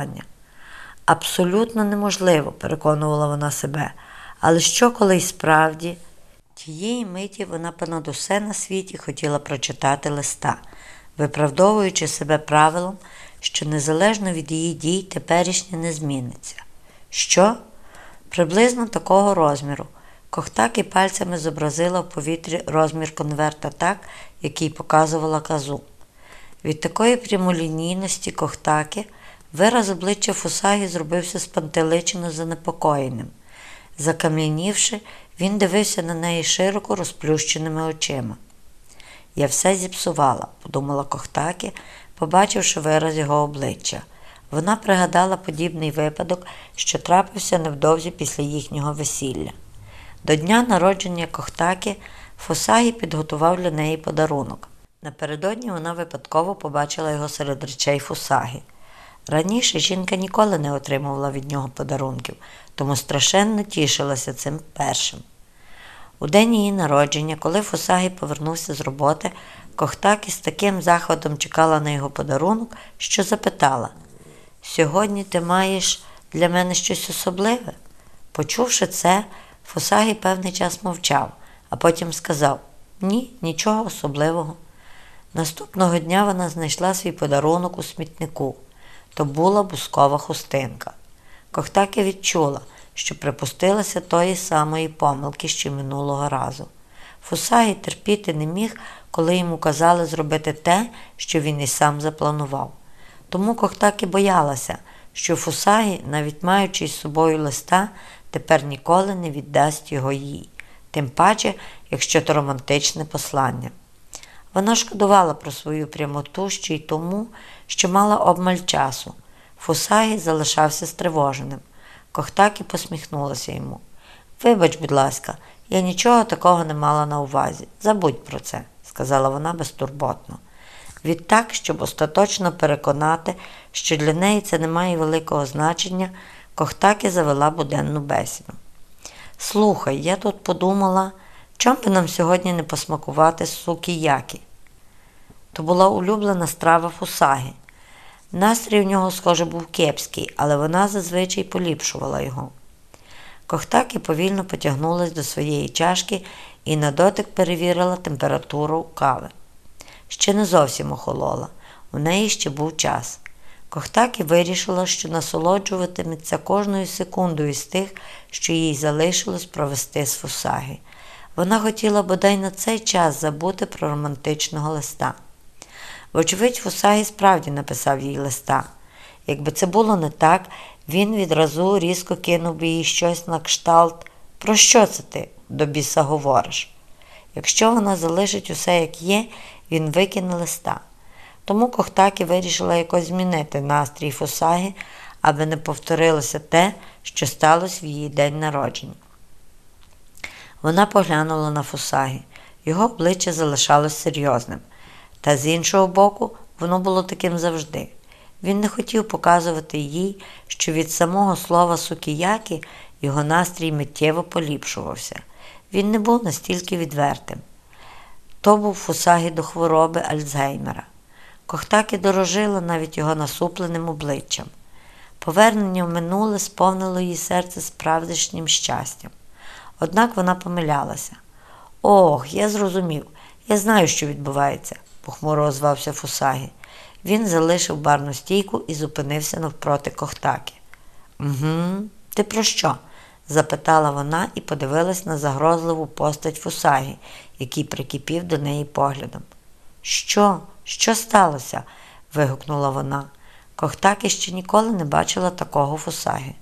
послання. Абсолютно неможливо, переконувала вона себе. Але що, коли й справді? Тієї миті вона понад усе на світі хотіла прочитати листа, виправдовуючи себе правилом, що незалежно від її дій теперішнє не зміниться. Що? Приблизно такого розміру. Кохтаки пальцями зобразила в повітрі розмір конверта так, який показувала казу. Від такої прямолінійності Кохтаки вираз обличчя Фусагі зробився спантеличено занепокоєним. Закам'янівши, він дивився на неї широко розплющеними очима. Я все зіпсувала, подумала Кохтакі, побачивши вираз його обличчя. Вона пригадала подібний випадок, що трапився невдовзі після їхнього весілля. До дня народження Кохтакі Фусагі підготував для неї подарунок. Напередодні вона випадково побачила його серед речей Фусагі. Раніше жінка ніколи не отримувала від нього подарунків, тому страшенно тішилася цим першим. У день її народження, коли Фусагі повернувся з роботи, Кохтакі з таким захватом чекала на його подарунок, що запитала: Сьогодні ти маєш для мене щось особливе? Почувши це, Фусагі певний час мовчав, а потім сказав: Ні, нічого особливого. Наступного дня вона знайшла свій подарунок у смітнику. То була бускова хустинка. Кохтаки відчула, що припустилася тої самої помилки, що минулого разу. Фусагі терпіти не міг, коли йому казали зробити те, що він і сам запланував. Тому Кохтаки боялася, що Фусагі, навіть маючи з собою листа, тепер ніколи не віддасть його їй, тим паче, якщо то романтичне послання. Вона шкодувала про свою прямоту ще й тому, що мала обмаль часу. Фусагі залишався стривоженим. Кохтакі посміхнулася йому. Вибач, будь ласка, я нічого такого не мала на увазі. Забудь про це, сказала вона безтурботно. Відтак, щоб остаточно переконати, що для неї це не має великого значення, Кохтакі завела буденну бесіду. Слухай, я тут подумала, чом би нам сьогодні не посмакувати сукіякі? То була улюблена страва фусаги. Настрій в нього, схоже, був кепський, але вона зазвичай поліпшувала його. Кохтаки повільно потягнулась до своєї чашки і на дотик перевірила температуру кави. Ще не зовсім охолола, у неї ще був час. Кохтаки вирішила, що насолоджуватиметься кожною секундою з тих, що їй залишилось провести з фусаги. Вона хотіла бодай на цей час забути про романтичного листа. Вочевидь, Фусагі справді написав їй листа. Якби це було не так, він відразу різко кинув би їй щось на кшталт. Про що це ти до біса говориш? Якщо вона залишить усе, як є, він викине листа. Тому Кохтакі вирішила якось змінити настрій Фусагі, аби не повторилося те, що сталося в її день народження. Вона поглянула на Фусагі. Його обличчя залишалось серйозним. Та з іншого боку, воно було таким завжди. Він не хотів показувати їй, що від самого слова сукіякі його настрій миттєво поліпшувався. Він не був настільки відвертим. То був фусагі до хвороби Альцгеймера. Кохтаки дорожила навіть його насупленим обличчям. Повернення в минуле сповнило її серце справдішнім щастям. Однак вона помилялася. Ох, я зрозумів, я знаю, що відбувається похмуро озвався Фусагі. Він залишив барну стійку і зупинився навпроти Кохтаки. Угу, ти про що? запитала вона і подивилась на загрозливу постать Фусагі, який прикипів до неї поглядом. Що? Що сталося? вигукнула вона. Кохтаки ще ніколи не бачила такого Фусагі.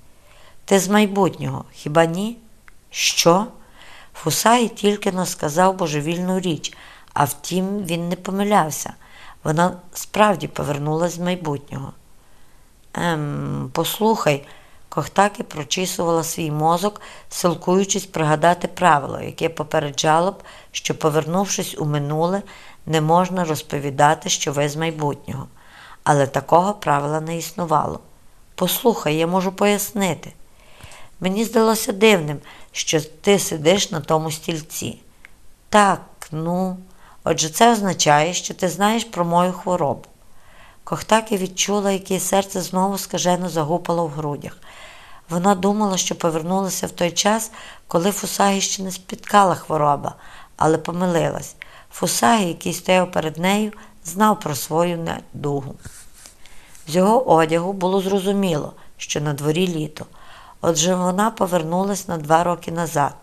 Ти з майбутнього, хіба ні? Що? Фусагі тільки но сказав божевільну річ, а втім, він не помилявся. Вона справді повернулася з майбутнього. Ем, послухай, Кохтаки прочісувала свій мозок, силкуючись пригадати правило, яке попереджало б, що, повернувшись у минуле, не можна розповідати, що ви з майбутнього. Але такого правила не існувало. Послухай, я можу пояснити. Мені здалося дивним, що ти сидиш на тому стільці. Так, ну. Отже, це означає, що ти знаєш про мою хворобу. Кохтаки відчула, як її серце знову скажено загупало в грудях. Вона думала, що повернулася в той час, коли Фусагі ще не спіткала хвороба, але помилилась. Фусагі, який стояв перед нею, знав про свою недугу. З його одягу було зрозуміло, що на дворі літо. Отже, вона повернулась на два роки назад.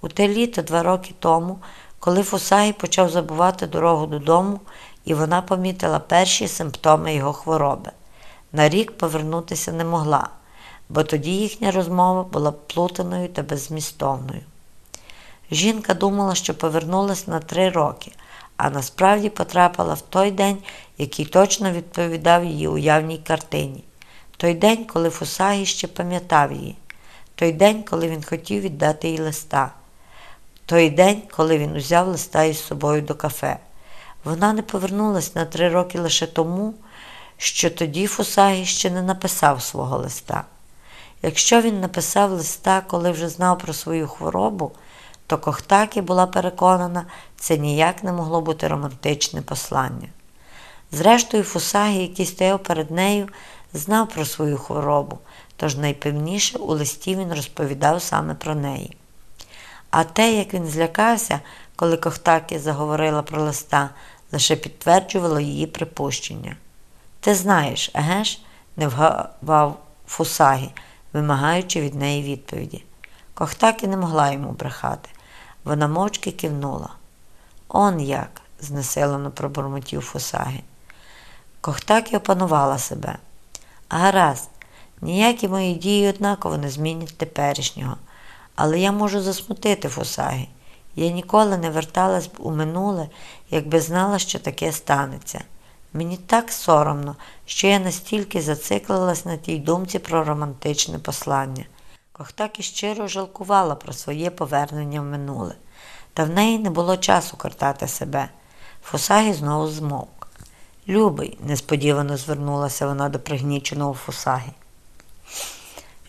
У те літо, два роки тому, коли Фусагі почав забувати дорогу додому, і вона помітила перші симптоми його хвороби. На рік повернутися не могла, бо тоді їхня розмова була плутаною та беззмістовною. Жінка думала, що повернулась на три роки, а насправді потрапила в той день, який точно відповідав її уявній картині. Той день, коли Фусагі ще пам'ятав її, той день, коли він хотів віддати їй листа, той день, коли він узяв листа із собою до кафе. Вона не повернулась на три роки лише тому, що тоді Фусагі ще не написав свого листа. Якщо він написав листа, коли вже знав про свою хворобу, то Кохтакі була переконана, це ніяк не могло бути романтичне послання. Зрештою, Фусагі, який стояв перед нею, знав про свою хворобу, тож найпевніше у листі він розповідав саме про неї. А те, як він злякався, коли Кохтакі заговорила про листа, лише підтверджувало її припущення. Ти знаєш, еге ж? не вгавав Фусагі, вимагаючи від неї відповіді. Кохтакі не могла йому брехати. Вона мовчки кивнула. Он як, знесилено пробурмотів Фусагі. Кохтакі опанувала себе. Гаразд, ніякі мої дії однаково не змінять теперішнього. Але я можу засмутити Фусагі. Я ніколи не верталась б у минуле, якби знала, що таке станеться. Мені так соромно, що я настільки зациклилась на тій думці про романтичне послання. Кохтакі щиро жалкувала про своє повернення в минуле, та в неї не було часу картати себе. Фусагі знову змовк. Любий, несподівано звернулася вона до пригніченого Фусагі.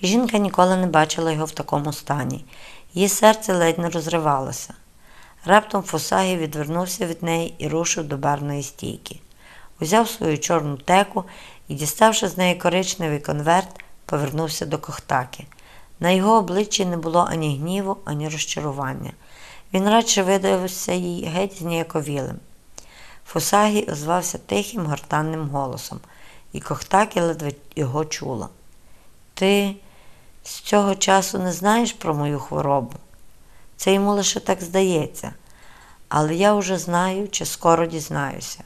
Жінка ніколи не бачила його в такому стані. Її серце ледь не розривалося. Раптом Фусагі відвернувся від неї і рушив до барної стійки. Узяв свою чорну теку і, діставши з неї коричневий конверт, повернувся до Кохтаки. На його обличчі не було ані гніву, ані розчарування. Він радше видався їй геть зніяковілим. Фусагі озвався тихим, гортанним голосом, і Кохтакі ледве його чула. Ти з цього часу не знаєш про мою хворобу? Це йому лише так здається, але я вже знаю чи скоро дізнаюся.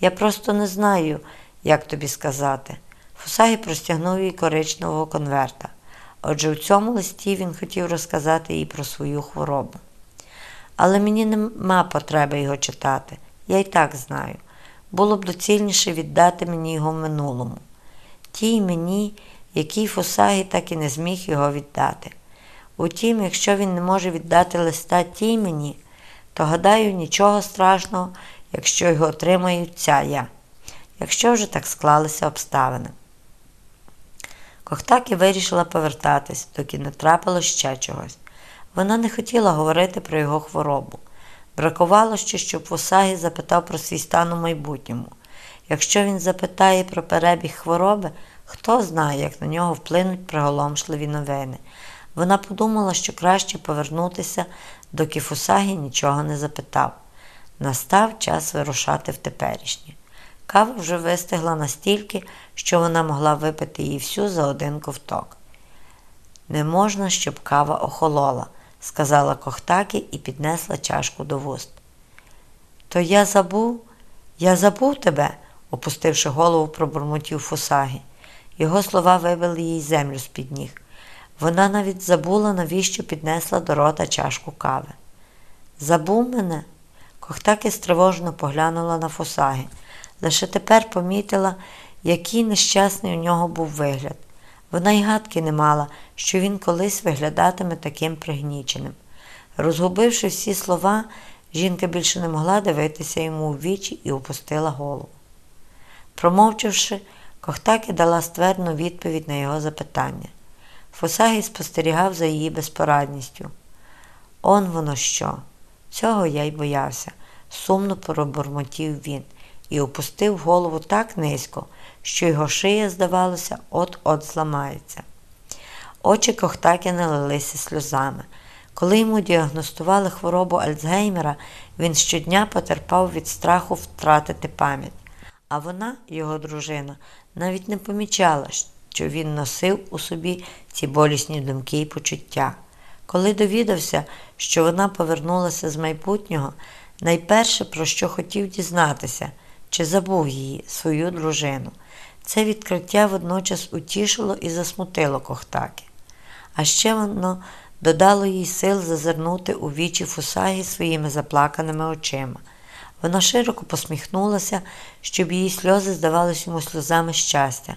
Я просто не знаю, як тобі сказати. Фусагі простягнув їй коричневого конверта. Отже, в цьому листі він хотів розказати їй про свою хворобу. Але мені нема потреби його читати, я й так знаю. Було б доцільніше віддати мені його минулому. Тій мені, який Фусагі так і не зміг його віддати. Утім, якщо він не може віддати листа тій мені, то гадаю, нічого страшного, якщо його отримаю ця я, якщо вже так склалися обставини. Кохтакі вирішила повертатись, доки не трапило ще чогось. Вона не хотіла говорити про його хворобу. Бракувало ще, щоб Фусагі запитав про свій стан у майбутньому. Якщо він запитає про перебіг хвороби, хто знає, як на нього вплинуть приголомшливі новини. Вона подумала, що краще повернутися, доки Фусагі нічого не запитав. Настав час вирушати в теперішнє. Кава вже вистигла настільки, що вона могла випити її всю за один ковток. Не можна, щоб кава охолола, сказала Кохтакі і піднесла чашку до вуст. То я забув, я забув тебе, опустивши голову, пробурмотів Фусагі. Його слова вибили їй землю з-під ніг. Вона навіть забула, навіщо піднесла до рота чашку кави. Забув мене? Кохтаки стривожно поглянула на Фусагі. Лише тепер помітила, який нещасний у нього був вигляд. Вона й гадки не мала, що він колись виглядатиме таким пригніченим. Розгубивши всі слова, жінка більше не могла дивитися йому у вічі і опустила голову. Промовчавши, Кохтакі дала ствердну відповідь на його запитання. Фусагі спостерігав за її безпорадністю. Он воно що? Цього я й боявся, сумно пробурмотів він. І опустив голову так низько, що його шия, здавалося, от-от зламається. Очі Кохтаки налилися сльозами. Коли йому діагностували хворобу Альцгеймера, він щодня потерпав від страху втратити пам'ять. А вона, його дружина, навіть не помічала, що він носив у собі ці болісні думки і почуття. Коли довідався, що вона повернулася з майбутнього, найперше, про що хотів дізнатися, чи забув її, свою дружину. Це відкриття водночас утішило і засмутило Кохтаки. А ще воно додало їй сил зазирнути у вічі Фусагі своїми заплаканими очима. Вона широко посміхнулася, щоб її сльози здавалися йому сльозами щастя.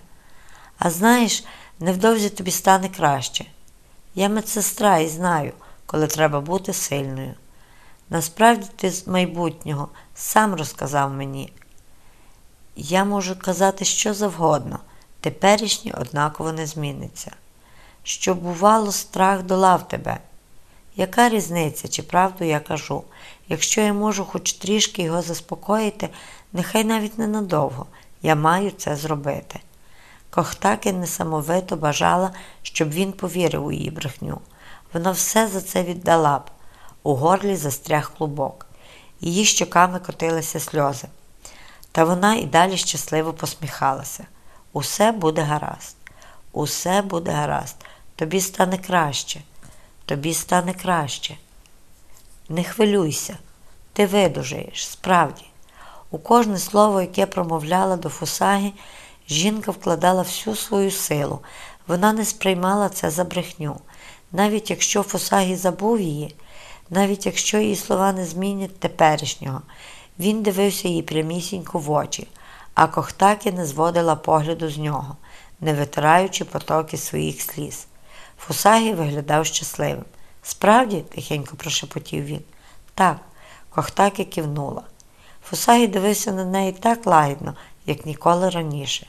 А знаєш, невдовзі тобі стане краще. Я медсестра і знаю, коли треба бути сильною. Насправді ти з майбутнього сам розказав мені. Я можу казати що завгодно, теперішнє однаково не зміниться. Що, бувало, страх долав тебе. Яка різниця, чи правду я кажу? Якщо я можу хоч трішки його заспокоїти, нехай навіть ненадовго, я маю це зробити. Кохтаки несамовито бажала, щоб він повірив у її брехню. Вона все за це віддала б. У горлі застряг клубок. Її щоками котилися сльози. Та вона і далі щасливо посміхалася. Усе буде гаразд, усе буде гаразд. Тобі стане краще, тобі стане краще. Не хвилюйся, ти видужаєш, справді. У кожне слово, яке промовляла до Фусагі, жінка вкладала всю свою силу. Вона не сприймала це за брехню. Навіть якщо Фусагі забув її, навіть якщо її слова не змінять теперішнього, він дивився їй прямісінько в очі, а Кохтакі не зводила погляду з нього, не витираючи потоки своїх сліз. Фусагі виглядав щасливим. Справді, тихенько прошепотів він. Так, Кохтакі кивнула. Фусагі дивився на неї так лагідно, як ніколи раніше.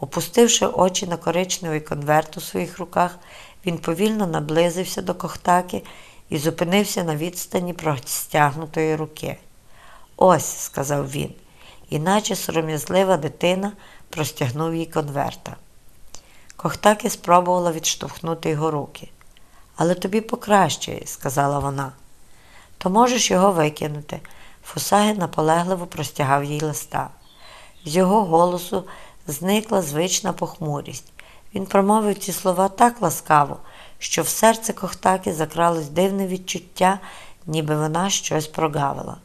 Опустивши очі на коричневий конверт у своїх руках, він повільно наблизився до Кохтаки і зупинився на відстані простягнутої руки. Ось, сказав він, іначе сором'язлива дитина простягнув їй конверта. Кохтаки спробувала відштовхнути його руки. Але тобі покращує, сказала вона. То можеш його викинути. Фусаги наполегливо простягав їй листа. З його голосу зникла звична похмурість. Він промовив ці слова так ласкаво, що в серце Кохтаки закралось дивне відчуття, ніби вона щось прогавила.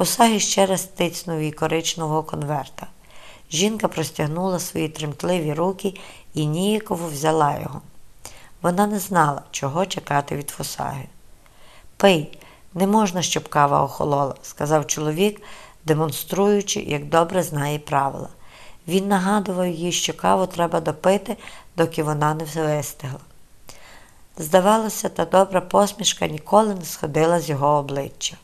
Фусагі ще раз тицнув їй коричневого конверта. Жінка простягнула свої тремтливі руки і ніяково взяла його. Вона не знала, чого чекати від Фусаги. Пий, не можна, щоб кава охолола, сказав чоловік, демонструючи, як добре знає правила. Він нагадував їй, що каву треба допити, доки вона не вистигла. Здавалося, та добра посмішка ніколи не сходила з його обличчя.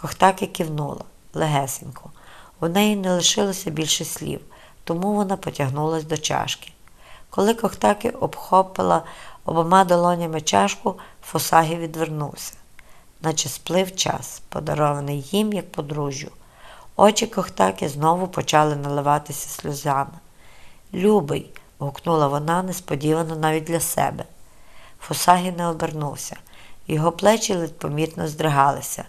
Кохтаки кивнула легесенько. У неї не лишилося більше слів, тому вона потягнулася до чашки. Коли Кохтаки обхопила обома долонями чашку, Фосагі відвернувся, наче сплив час, подарований їм, як подружжю. Очі Кохтаки знову почали наливатися сльозами. Любий, гукнула вона несподівано навіть для себе. Фосагі не обернувся, його плечі ледь помітно здригалися.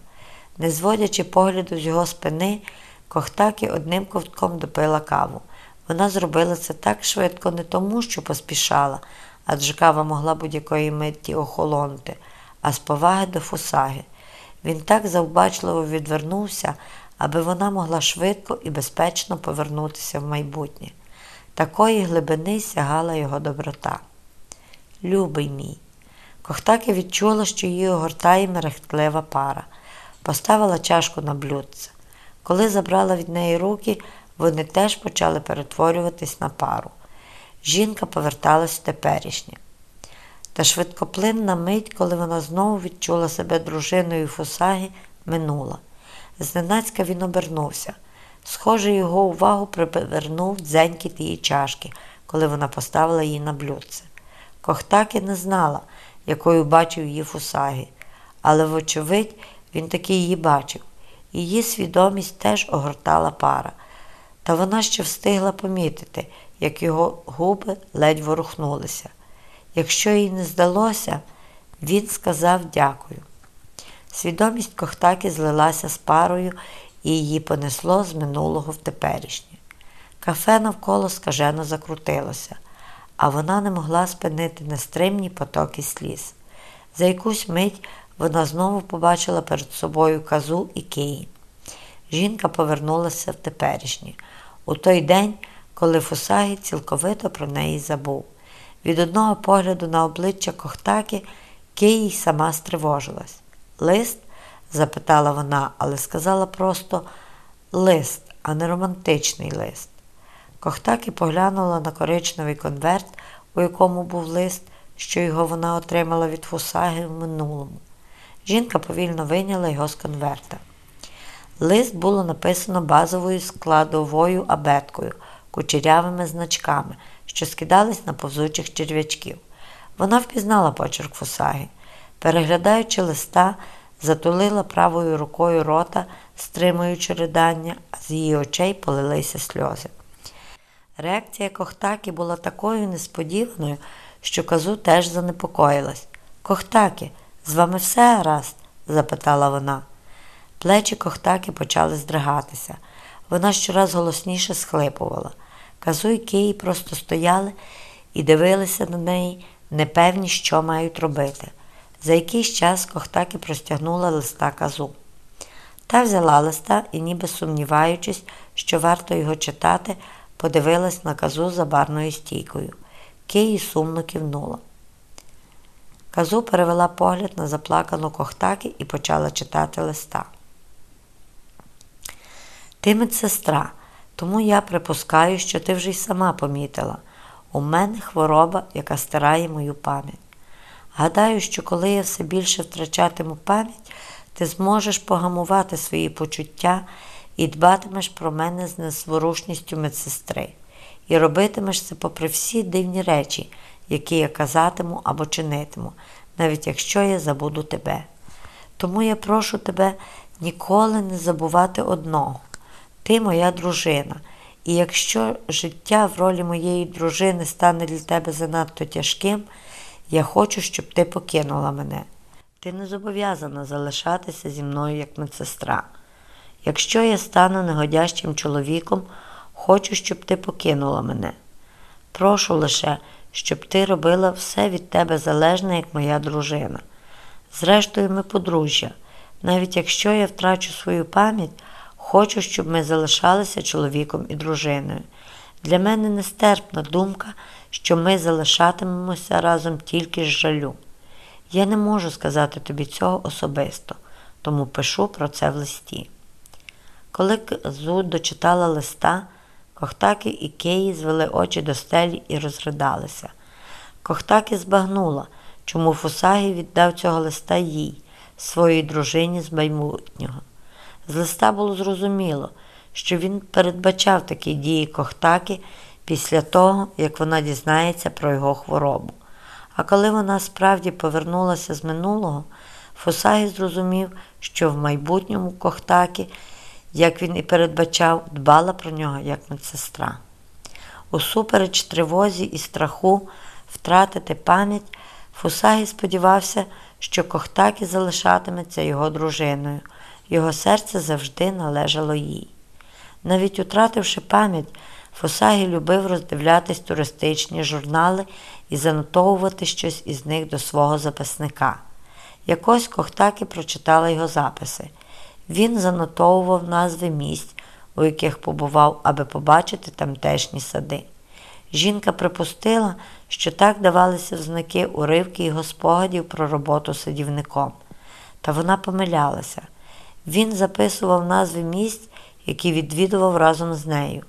Не зводячи погляду з його спини, Кохтакі одним ковтком допила каву. Вона зробила це так швидко не тому, що поспішала, адже кава могла будь-якої митті охолонути, а з поваги до фусаги. Він так завбачливо відвернувся, аби вона могла швидко і безпечно повернутися в майбутнє. Такої глибини сягала його доброта. Любий мій. Кохтаки відчула, що її огортає мерехтлива пара, поставила чашку на блюдце. Коли забрала від неї руки, вони теж почали перетворюватись на пару. Жінка поверталась в теперішнє. Та швидкоплинна мить, коли вона знову відчула себе дружиною Фусаги, минула. Зненацька він обернувся. Схоже, його увагу привернув дзенькіт її чашки, коли вона поставила її на блюдце. Кохтаки не знала, якою бачив її Фусагі, але, вочевидь, він таки її бачив. Її свідомість теж огортала пара, та вона ще встигла помітити, як його губи ледь ворухнулися. Якщо їй не здалося, він сказав дякую. Свідомість Кохтаки злилася з парою і її понесло з минулого в теперішнє. Кафе навколо скажено закрутилося, а вона не могла спинити нестримні потоки сліз. За якусь мить вона знову побачила перед собою казу і Киї. Жінка повернулася в теперішнє, у той день, коли Фусагі цілковито про неї забув. Від одного погляду на обличчя Кохтаки Киїй сама стривожилась. Лист? запитала вона, але сказала просто лист, а не романтичний лист. Кохтаки поглянула на коричневий конверт, у якому був лист, що його вона отримала від Фусаги в минулому. Жінка повільно вийняла його з конверта. Лист було написано базовою складовою абеткою, кучерявими значками, що скидались на повзучих черв'ячків. Вона впізнала почерк Фусаги. Переглядаючи листа, затулила правою рукою рота, стримуючи ридання, а з її очей полилися сльози. Реакція Кохтаки була такою несподіваною, що казу теж занепокоїлась. Кохтаки, з вами все гаразд? запитала вона. Плечі Кохтаки почали здригатися. Вона щораз голосніше схлипувала. Казу і Киї просто стояли і дивилися на неї, непевні, що мають робити. За якийсь час Кохтаки простягнула листа казу. Та взяла листа і, ніби сумніваючись, що варто його читати, подивилась на казу за барною стійкою. Киї сумно кивнула. Казу перевела погляд на заплакану Кохтаки і почала читати листа. Ти медсестра, тому я припускаю, що ти вже й сама помітила. У мене хвороба, яка стирає мою пам'ять. Гадаю, що коли я все більше втрачатиму пам'ять, ти зможеш погамувати свої почуття і дбатимеш про мене з незворушністю медсестри, і робитимеш це попри всі дивні речі, які я казатиму або чинитиму, навіть якщо я забуду тебе. Тому я прошу тебе ніколи не забувати одного. Ти моя дружина, і якщо життя в ролі моєї дружини стане для тебе занадто тяжким, я хочу, щоб ти покинула мене. Ти не зобов'язана залишатися зі мною як медсестра. Якщо я стану негодящим чоловіком, хочу, щоб ти покинула мене. Прошу лише, щоб ти робила все від тебе залежне, як моя дружина. Зрештою, ми подружжя. Навіть якщо я втрачу свою пам'ять, хочу, щоб ми залишалися чоловіком і дружиною. Для мене нестерпна думка, що ми залишатимемося разом тільки з жалю. Я не можу сказати тобі цього особисто, тому пишу про це в листі. Коли Зу дочитала листа, Кохтаки і Кеї звели очі до стелі і розридалися. Кохтаки збагнула, чому Фусагі віддав цього листа їй, своїй дружині з майбутнього. З листа було зрозуміло, що він передбачав такі дії Кохтаки після того, як вона дізнається про його хворобу. А коли вона справді повернулася з минулого, Фусагі зрозумів, що в майбутньому Кохтакі, як він і передбачав, дбала про нього як медсестра. Усупереч тривозі і страху втратити пам'ять, Фусагі сподівався, що Кохтакі залишатиметься його дружиною, його серце завжди належало їй. Навіть утративши пам'ять, Фусагі любив роздивлятись туристичні журнали і занотовувати щось із них до свого записника. Якось Кохтакі прочитала його записи. Він занотовував назви місць, у яких побував, аби побачити тамтешні сади. Жінка припустила, що так давалися взнаки уривки його спогадів про роботу садівником. Та вона помилялася. Він записував назви місць, які відвідував разом з нею.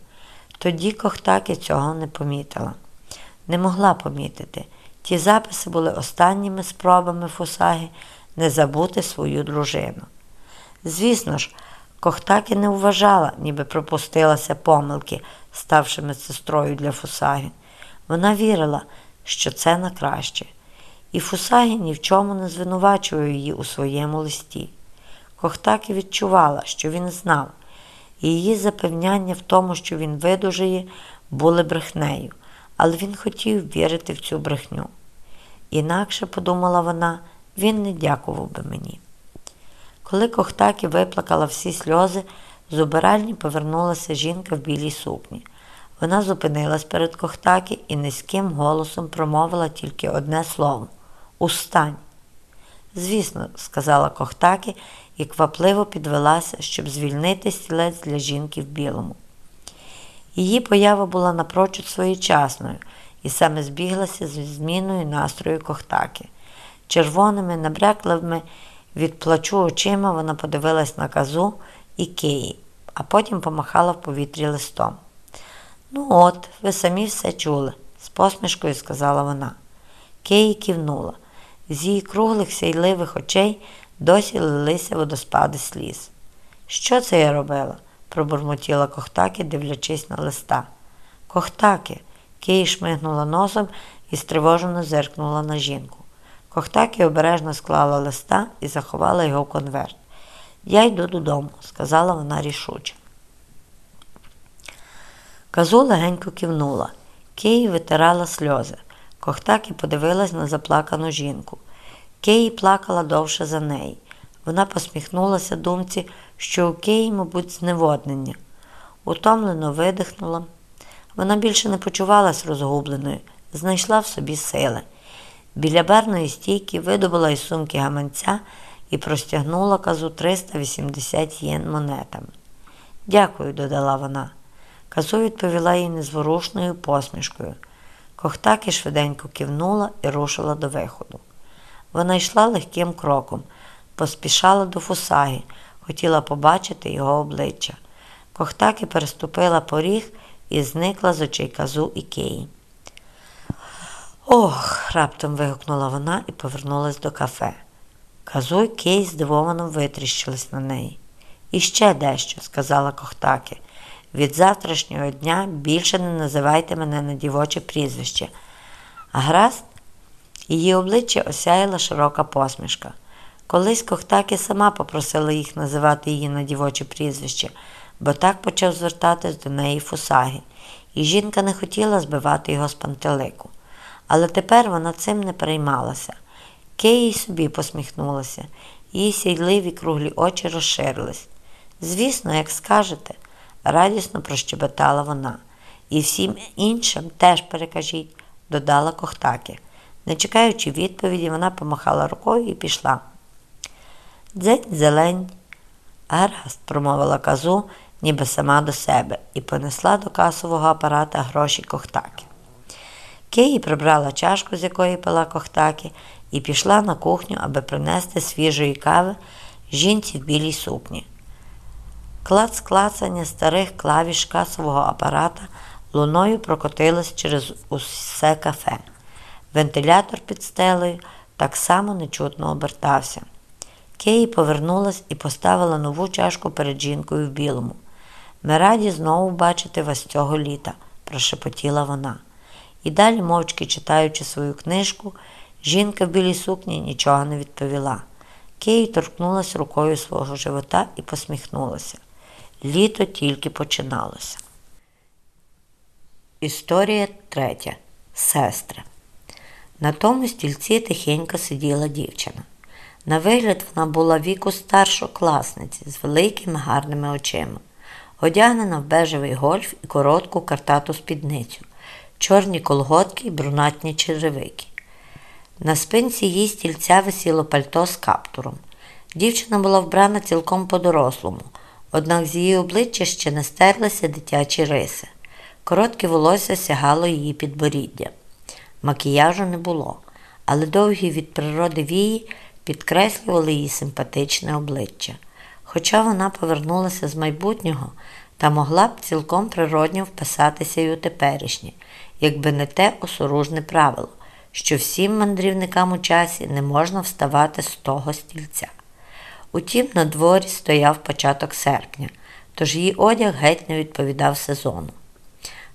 Тоді Кохтаки цього не помітила. Не могла помітити. Ті записи були останніми спробами Фусаги не забути свою дружину. Звісно ж, Кохтаки не вважала, ніби пропустилася помилки, ставши медсестрою для Фусаги. Вона вірила, що це на краще. І Фусагі ні в чому не звинувачував її у своєму листі. Кохтакі відчувала, що він знав, і її запевняння в тому, що він видужає, були брехнею, але він хотів вірити в цю брехню. Інакше, подумала вона, він не дякував би мені. Коли Кохтакі виплакала всі сльози, з убиральні повернулася жінка в білій сукні. Вона зупинилась перед Кохтакі і низьким голосом промовила тільки одне слово Устань. Звісно, сказала Кохтакі і квапливо підвелася, щоб звільнити стілець для жінки в білому. Її поява була напрочуд своєчасною і саме збіглася з зміною настрою Кохтаки. Червоними, набрякливими від плачу очима вона подивилась на казу і Киї, а потім помахала в повітрі листом. Ну от, ви самі все чули, з посмішкою сказала вона. Киї кивнула. З її круглих сяйливих очей досі лилися водоспади сліз. Що це я робила? пробурмотіла Кохтаки, дивлячись на листа. Кохтаки. Киї шмигнула носом і стривожено зеркнула на жінку. Кохтаки обережно склала листа і заховала його в конверт. Я йду додому, сказала вона рішуче. Казу легенько кивнула. Киї витирала сльози. Кохтаки подивилась на заплакану жінку. Киї плакала довше за неї. Вона посміхнулася думці, що у Киї, мабуть, зневоднення. Утомлено видихнула. Вона більше не почувалась розгубленою, знайшла в собі сили. Біля барної стійки видобула із сумки гаманця і простягнула казу 380 єн монетами. Дякую, додала вона. Казу відповіла їй незворушною посмішкою. Кохтаки швиденько кивнула і рушила до виходу. Вона йшла легким кроком, поспішала до фусаги, хотіла побачити його обличчя. Кохтаки переступила поріг і зникла з очей казу і Киї. Ох, раптом вигукнула вона і повернулась до кафе. Казу і Кей здивовано витріщились на неї. І ще дещо, сказала Кохтаки. Від завтрашнього дня більше не називайте мене на дівоче прізвище. А гаразд, її обличчя осяяла широка посмішка. Колись Кохтаки сама попросила їх називати її на дівоче прізвище, бо так почав звертатись до неї Фусаги, і жінка не хотіла збивати його з пантелику. Але тепер вона цим не переймалася. Киї собі посміхнулася, її сійливі круглі очі розширились. Звісно, як скажете, радісно прощебетала вона. І всім іншим теж перекажіть, додала Кохтаки. Не чекаючи відповіді, вона помахала рукою і пішла. Дзень зелень. Гаразд, промовила казу, ніби сама до себе, і понесла до касового апарата гроші Кохтаки. Киї прибрала чашку, з якої пила Кохтаки, і пішла на кухню, аби принести свіжої кави жінці в білій сукні. Клац клацання старих клавіш касового апарата луною прокотилось через усе кафе. Вентилятор під стелею так само нечутно обертався. Киї повернулась і поставила нову чашку перед жінкою в білому. Ми раді знову бачити вас цього літа, прошепотіла вона. І далі, мовчки читаючи свою книжку, жінка в білій сукні нічого не відповіла. Киї торкнулася рукою свого живота і посміхнулася. Літо тільки починалося. Історія третя. Сестра. На тому стільці тихенько сиділа дівчина. На вигляд вона була віку старшокласниці з великими гарними очима, одягнена в бежевий гольф і коротку картату спідницю, чорні колготки і брунатні черевики. На спинці її стільця висіло пальто з каптуром. Дівчина була вбрана цілком по-дорослому, однак з її обличчя ще не стерлися дитячі риси. Коротке волосся сягало її підборіддя. Макіяжу не було, але довгі від природи вії підкреслювали її симпатичне обличчя. Хоча вона повернулася з майбутнього та могла б цілком природньо вписатися й у теперішнє, якби не те осоружне правило, що всім мандрівникам у часі не можна вставати з того стільця. Утім, на дворі стояв початок серпня, тож її одяг геть не відповідав сезону.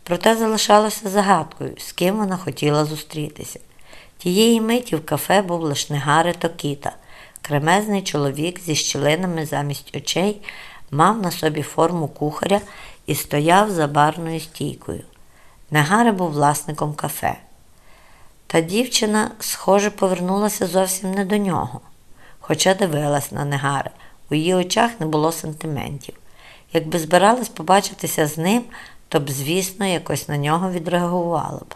Проте залишалося загадкою, з ким вона хотіла зустрітися. Тієї миті в кафе був лише Негари Токіта, Кремезний чоловік зі щілинами замість очей мав на собі форму кухаря і стояв за барною стійкою. Негари був власником кафе. Та дівчина, схоже, повернулася зовсім не до нього, хоча дивилась на Негари. У її очах не було сантиментів. Якби збиралась побачитися з ним, то б, звісно, якось на нього відреагувала б.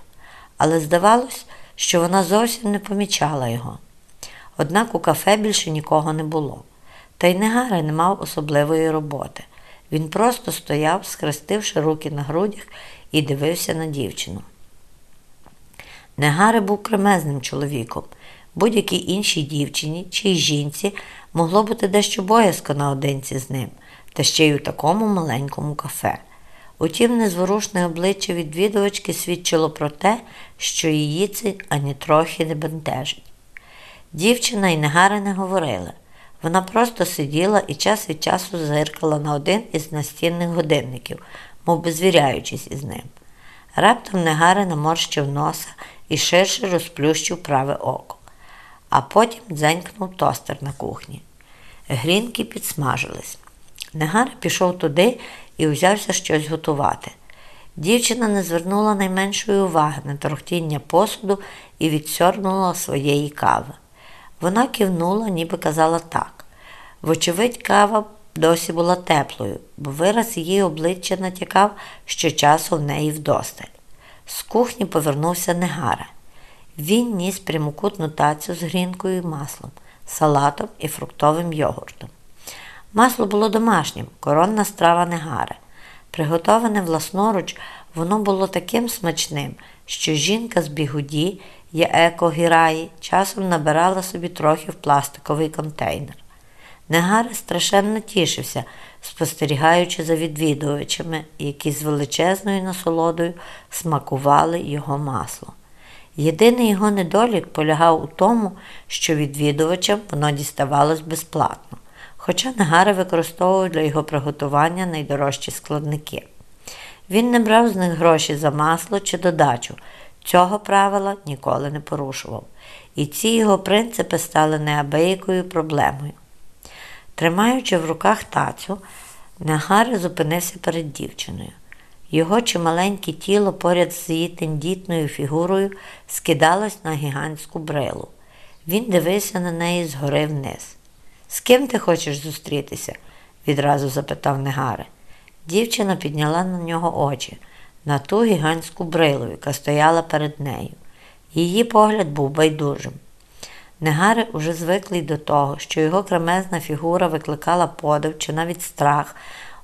Але здавалось, що вона зовсім не помічала його. Однак у кафе більше нікого не було. Та й Негари не мав особливої роботи. Він просто стояв, схрестивши руки на грудях, і дивився на дівчину. Негари був кремезним чоловіком. Будь-якій іншій дівчині чи жінці могло бути дещо боязко наодинці з ним, та ще й у такому маленькому кафе. Утім, незворушне обличчя відвідувачки свідчило про те, що її це ані трохи не бентежить. Дівчина й Негари не говорили. Вона просто сиділа і час від часу зиркала на один із настінних годинників, мов би звіряючись із ним. Раптом Негари наморщив носа і ширше розплющив праве око, а потім дзенькнув тостер на кухні. Грінки підсмажились. Негари пішов туди і узявся щось готувати. Дівчина не звернула найменшої уваги на торохтіння посуду і відсьорнула своєї кави. Вона кивнула, ніби казала так. Вочевидь, кава досі була теплою, бо вираз її обличчя натякав, що часу в неї вдосталь. З кухні повернувся Негара. Він ніс прямокутну тацю з грінкою і маслом, салатом і фруктовим йогуртом. Масло було домашнім, коронна страва Негари. Приготоване власноруч, воно було таким смачним, що жінка з бігуді Яеко Гіраї часом набирала собі трохи в пластиковий контейнер. Негари страшенно тішився, спостерігаючи за відвідувачами, які з величезною насолодою смакували його масло. Єдиний його недолік полягав у тому, що відвідувачам воно діставалось безплатно, хоча Негари використовував для його приготування найдорожчі складники. Він не брав з них гроші за масло чи додачу. Цього правила ніколи не порушував, і ці його принципи стали неабиякою проблемою. Тримаючи в руках тацю, Негари зупинився перед дівчиною. Його чималеньке тіло поряд з її тендітною фігурою скидалось на гігантську брилу. Він дивився на неї згори вниз. З ким ти хочеш зустрітися? відразу запитав Негари. Дівчина підняла на нього очі, на ту гігантську брилу, яка стояла перед нею. Її погляд був байдужим. Негари уже звиклий до того, що його кремезна фігура викликала подив чи навіть страх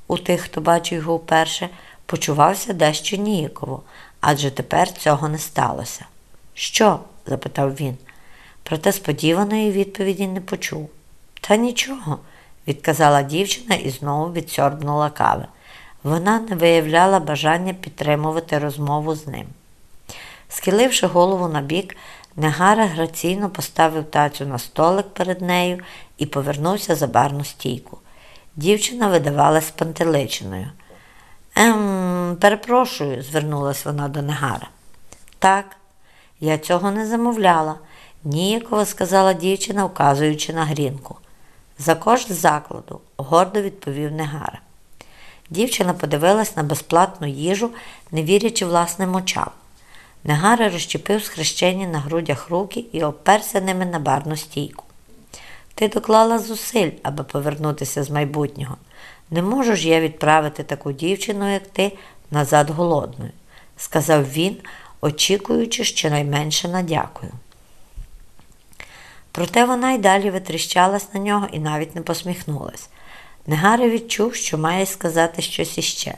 у тих, хто бачив його вперше, почувався дещо ніяково, адже тепер цього не сталося. Що? запитав він. Проте сподіваної відповіді не почув. Та нічого, відказала дівчина і знову відсьорбнула кави. Вона не виявляла бажання підтримувати розмову з ним. Схиливши голову на бік, Негара граційно поставив тацю на столик перед нею і повернувся за барну стійку. Дівчина видавалась пантеличеною. Ем, перепрошую, звернулась вона до Негара. Так, я цього не замовляла, ніяково сказала дівчина, вказуючи на грінку. За кошт закладу, гордо відповів Негара. Дівчина подивилась на безплатну їжу, не вірячи власним очам. Негара розчепив схрещені на грудях руки і оперся ними на барну стійку. Ти доклала зусиль, аби повернутися з майбутнього. Не можу ж я відправити таку дівчину, як ти, назад голодною, сказав він, очікуючи щонайменше на дякую. Проте вона й далі витріщалась на нього і навіть не посміхнулась. Негари відчув, що має сказати щось іще.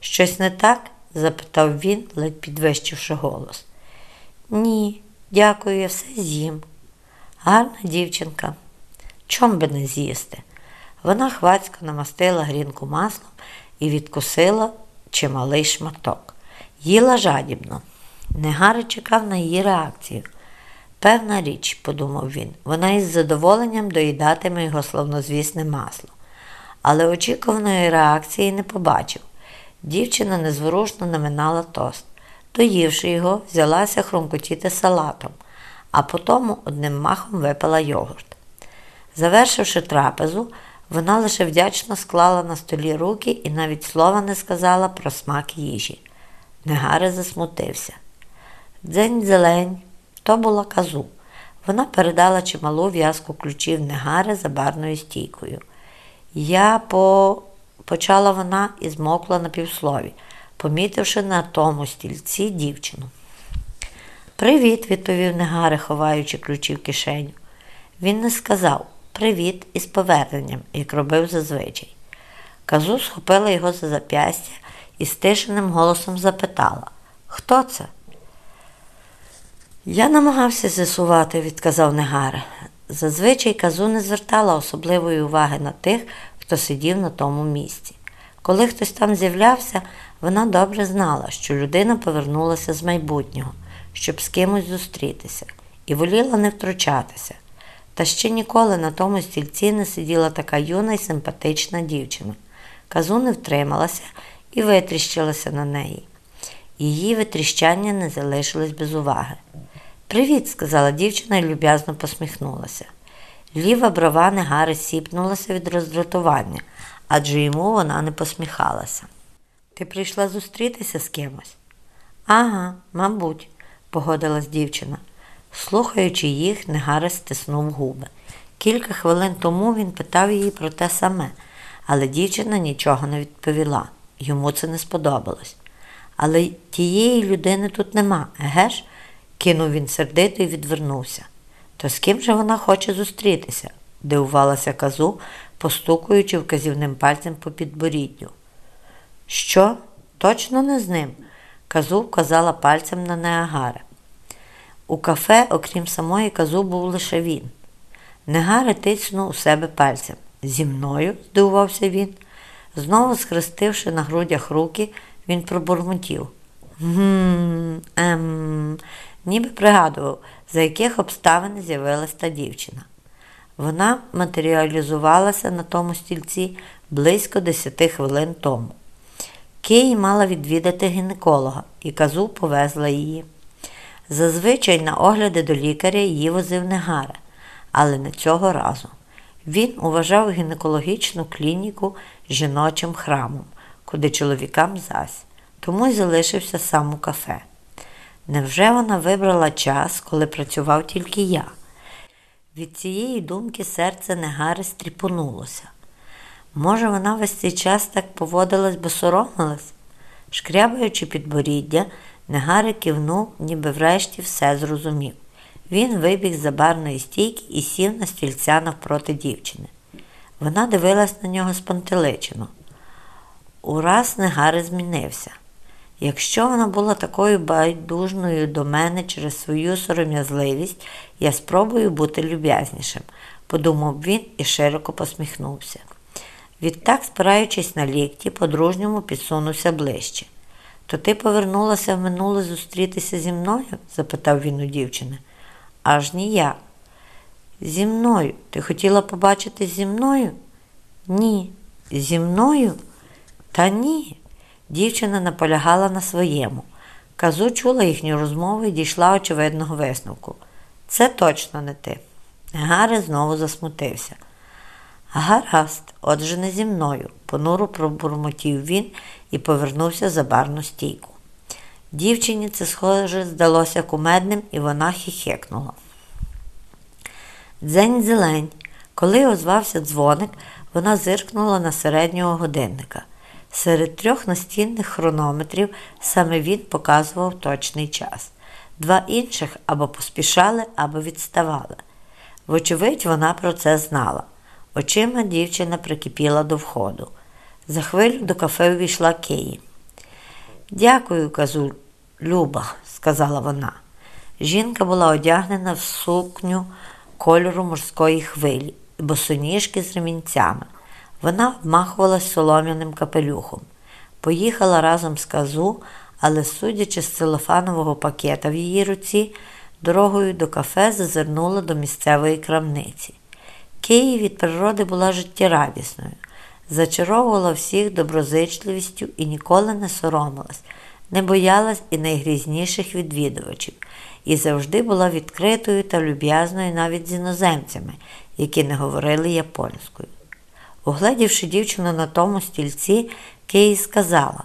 Щось не так? Запитав він, ледь підвищивши голос. Ні, дякую, я все з'їм. Гарна дівчинка. Чом би не з'їсти? Вона хвацько намастила грінку маслом і відкусила чималий шматок. Їла жадібно. Негари чекав на її реакцію. Певна річ, подумав він, вона із задоволенням доїдатиме його славнозвісне масло. Але очікуваної реакції не побачив. Дівчина незворушно наминала тост. Доївши його, взялася хрумкотіти салатом, а потім одним махом випила йогурт. Завершивши трапезу, вона лише вдячно склала на столі руки і навіть слова не сказала про смак їжі. Негари засмутився. Дзень зелень то була казу. Вона передала чималу в'язку ключів Негари за барною стійкою. Я по... почала вона і змокла на півслові, помітивши на тому стільці дівчину. Привіт, відповів Негари, ховаючи ключі в кишеню. Він не сказав привіт із поверненням, як робив зазвичай. Казу схопила його за зап'ястя і стишеним голосом запитала Хто це? Я намагався з'ясувати, відказав Негара. Зазвичай казу не звертала особливої уваги на тих, хто сидів на тому місці. Коли хтось там з'являвся, вона добре знала, що людина повернулася з майбутнього, щоб з кимось зустрітися, і воліла не втручатися. Та ще ніколи на тому стільці не сиділа така юна й симпатична дівчина. Казу не втрималася і витріщилася на неї. Її витріщання не залишилось без уваги. Привіт, сказала дівчина і люб'язно посміхнулася. Ліва брова негари сіпнулася від роздратування, адже йому вона не посміхалася. Ти прийшла зустрітися з кимось? Ага, мабуть, погодилась дівчина. Слухаючи їх, Негара стиснув губи. Кілька хвилин тому він питав її про те саме, але дівчина нічого не відповіла. Йому це не сподобалось. Але тієї людини тут нема, еге ж? кинув він сердито і відвернувся. То з ким же вона хоче зустрітися? дивувалася казу, постукуючи вказівним пальцем по підборіддю. Що? Точно не з ним? Казу вказала пальцем на Неагари. У кафе, окрім самої казу, був лише він. Негари тицнув у себе пальцем. Зі мною? здивувався він. Знову схрестивши на грудях руки, він пробурмотів. Гм, ем, ніби пригадував, за яких обставин з'явилася та дівчина. Вона матеріалізувалася на тому стільці близько десяти хвилин тому. Киї мала відвідати гінеколога, і казу повезла її. Зазвичай на огляди до лікаря її возив Негара, але не цього разу. Він уважав гінекологічну клініку жіночим храмом, куди чоловікам зась, тому й залишився сам у кафе. Невже вона вибрала час, коли працював тільки я? Від цієї думки серце Негари стріпонулося. Може, вона весь цей час так поводилась, бо соромилась? Шкрябаючи підборіддя, Негари кивнув, ніби врешті все зрозумів. Він вибіг з барної стійки і сів на стільця навпроти дівчини. Вона дивилась на нього спантеличено. Ураз Негари змінився. Якщо вона була такою байдужною до мене через свою сором'язливість, я спробую бути люб'язнішим, подумав він і широко посміхнувся. Відтак, спираючись на лікті, по-дружньому підсунувся ближче. То ти повернулася в минуле зустрітися зі мною? запитав він у дівчини. Аж ніяк. Зі мною. Ти хотіла побачити зі мною? Ні. Зі мною? Та ні. Дівчина наполягала на своєму. Казу чула їхню розмову і дійшла очевидного висновку. Це точно не ти. Гари знову засмутився. Гаразд, отже, не зі мною, понуро пробурмотів він і повернувся за барну стійку. Дівчині це, схоже, здалося кумедним, і вона хіхекнула. Дзень зелень. Коли озвався дзвоник, вона зиркнула на середнього годинника. Серед трьох настінних хронометрів саме він показував точний час. Два інших або поспішали, або відставали. Вочевидь, вона про це знала. Очима дівчина прикипіла до входу. За хвилю до кафе увійшла Киї. Дякую, казу, Люба, сказала вона. Жінка була одягнена в сукню кольору морської хвилі і босоніжки з ремінцями. Вона обмахувалась солом'яним капелюхом. Поїхала разом з казу, але, судячи з целофанового пакета в її руці, дорогою до кафе зазирнула до місцевої крамниці. Київ від природи була життєрадісною, зачаровувала всіх доброзичливістю і ніколи не соромилась, не боялась і найгрізніших відвідувачів, і завжди була відкритою та люб'язною навіть з іноземцями, які не говорили японською. Угледівши дівчину на тому стільці, Кей сказала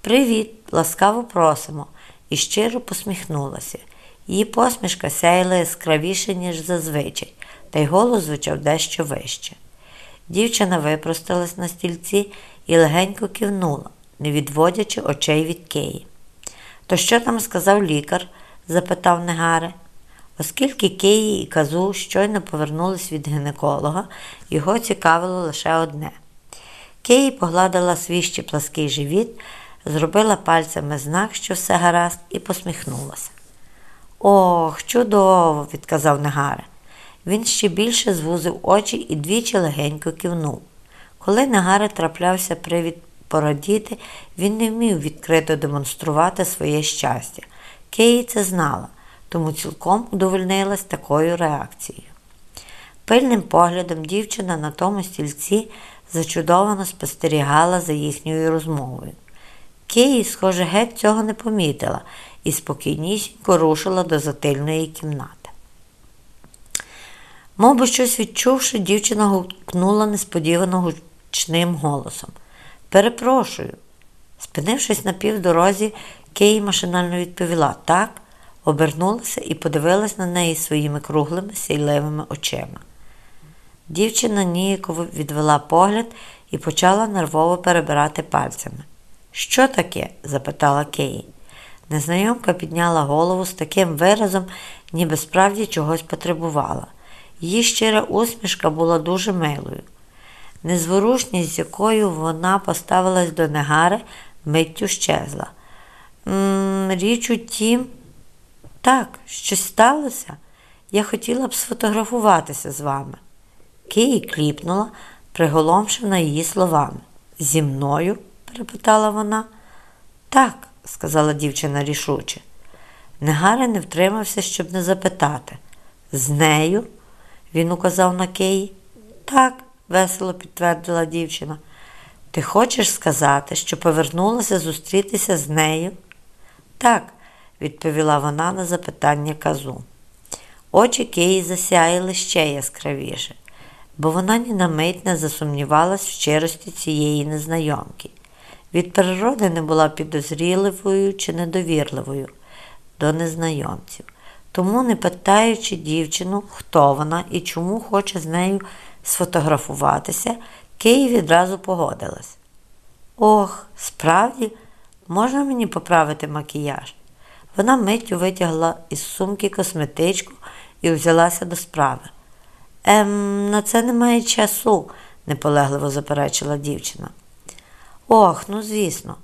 Привіт, ласкаво просимо, і щиро посміхнулася. Її посмішка сяяла яскравіше, ніж зазвичай, та й голос звучав дещо вище. Дівчина випросталась на стільці і легенько кивнула, не відводячи очей від Кеї. То що там сказав лікар? запитав Негаре. Оскільки Кеї і Казу щойно повернулись від гінеколога, його цікавило лише одне. Кеї погладила свій ще плаский живіт, зробила пальцями знак, що все гаразд, і посміхнулася. Ох, чудово, відказав Негаре. Він ще більше звузив очі і двічі легенько кивнув. Коли Негаре траплявся привід порадіти, він не вмів відкрито демонструвати своє щастя. Кеї це знала, тому цілком удовольнилась такою реакцією. Пильним поглядом дівчина на тому стільці зачудовано спостерігала за їхньою розмовою. Кеї, схоже, геть цього не помітила і спокійнісінько рушила до затильної кімнати. Мов би щось відчувши, дівчина гукнула несподівано гучним голосом. Перепрошую. Спинившись на півдорозі, Кей машинально відповіла так, обернулася і подивилась на неї своїми круглими сійливими очима. Дівчина ніяково відвела погляд і почала нервово перебирати пальцями. Що таке? запитала Кеї. Незнайомка підняла голову з таким виразом, ніби справді чогось потребувала. Її щира усмішка була дуже милою. Незворушність, з якою вона поставилась до негари, миттю щезла. «М -м, річ у тім, так, щось сталося. Я хотіла б сфотографуватися з вами. Киї кліпнула, приголомшена її словами. Зі мною? перепитала вона. Так, сказала дівчина рішуче. Негари не втримався, щоб не запитати. З нею? Він указав на Киї. Так, весело підтвердила дівчина. Ти хочеш сказати, що повернулася зустрітися з нею? Так, відповіла вона на запитання казу. Очі Киї засяяли ще яскравіше, бо вона ні на мить не засумнівалась в щирості цієї незнайомки. Від природи не була підозріливою чи недовірливою до незнайомців. Тому, не питаючи дівчину, хто вона і чому хоче з нею сфотографуватися, Київ відразу погодилась. Ох, справді, можна мені поправити макіяж? Вона миттю витягла із сумки косметичку і взялася до справи. Ем, на це немає часу, неполегливо заперечила дівчина. Ох, ну звісно.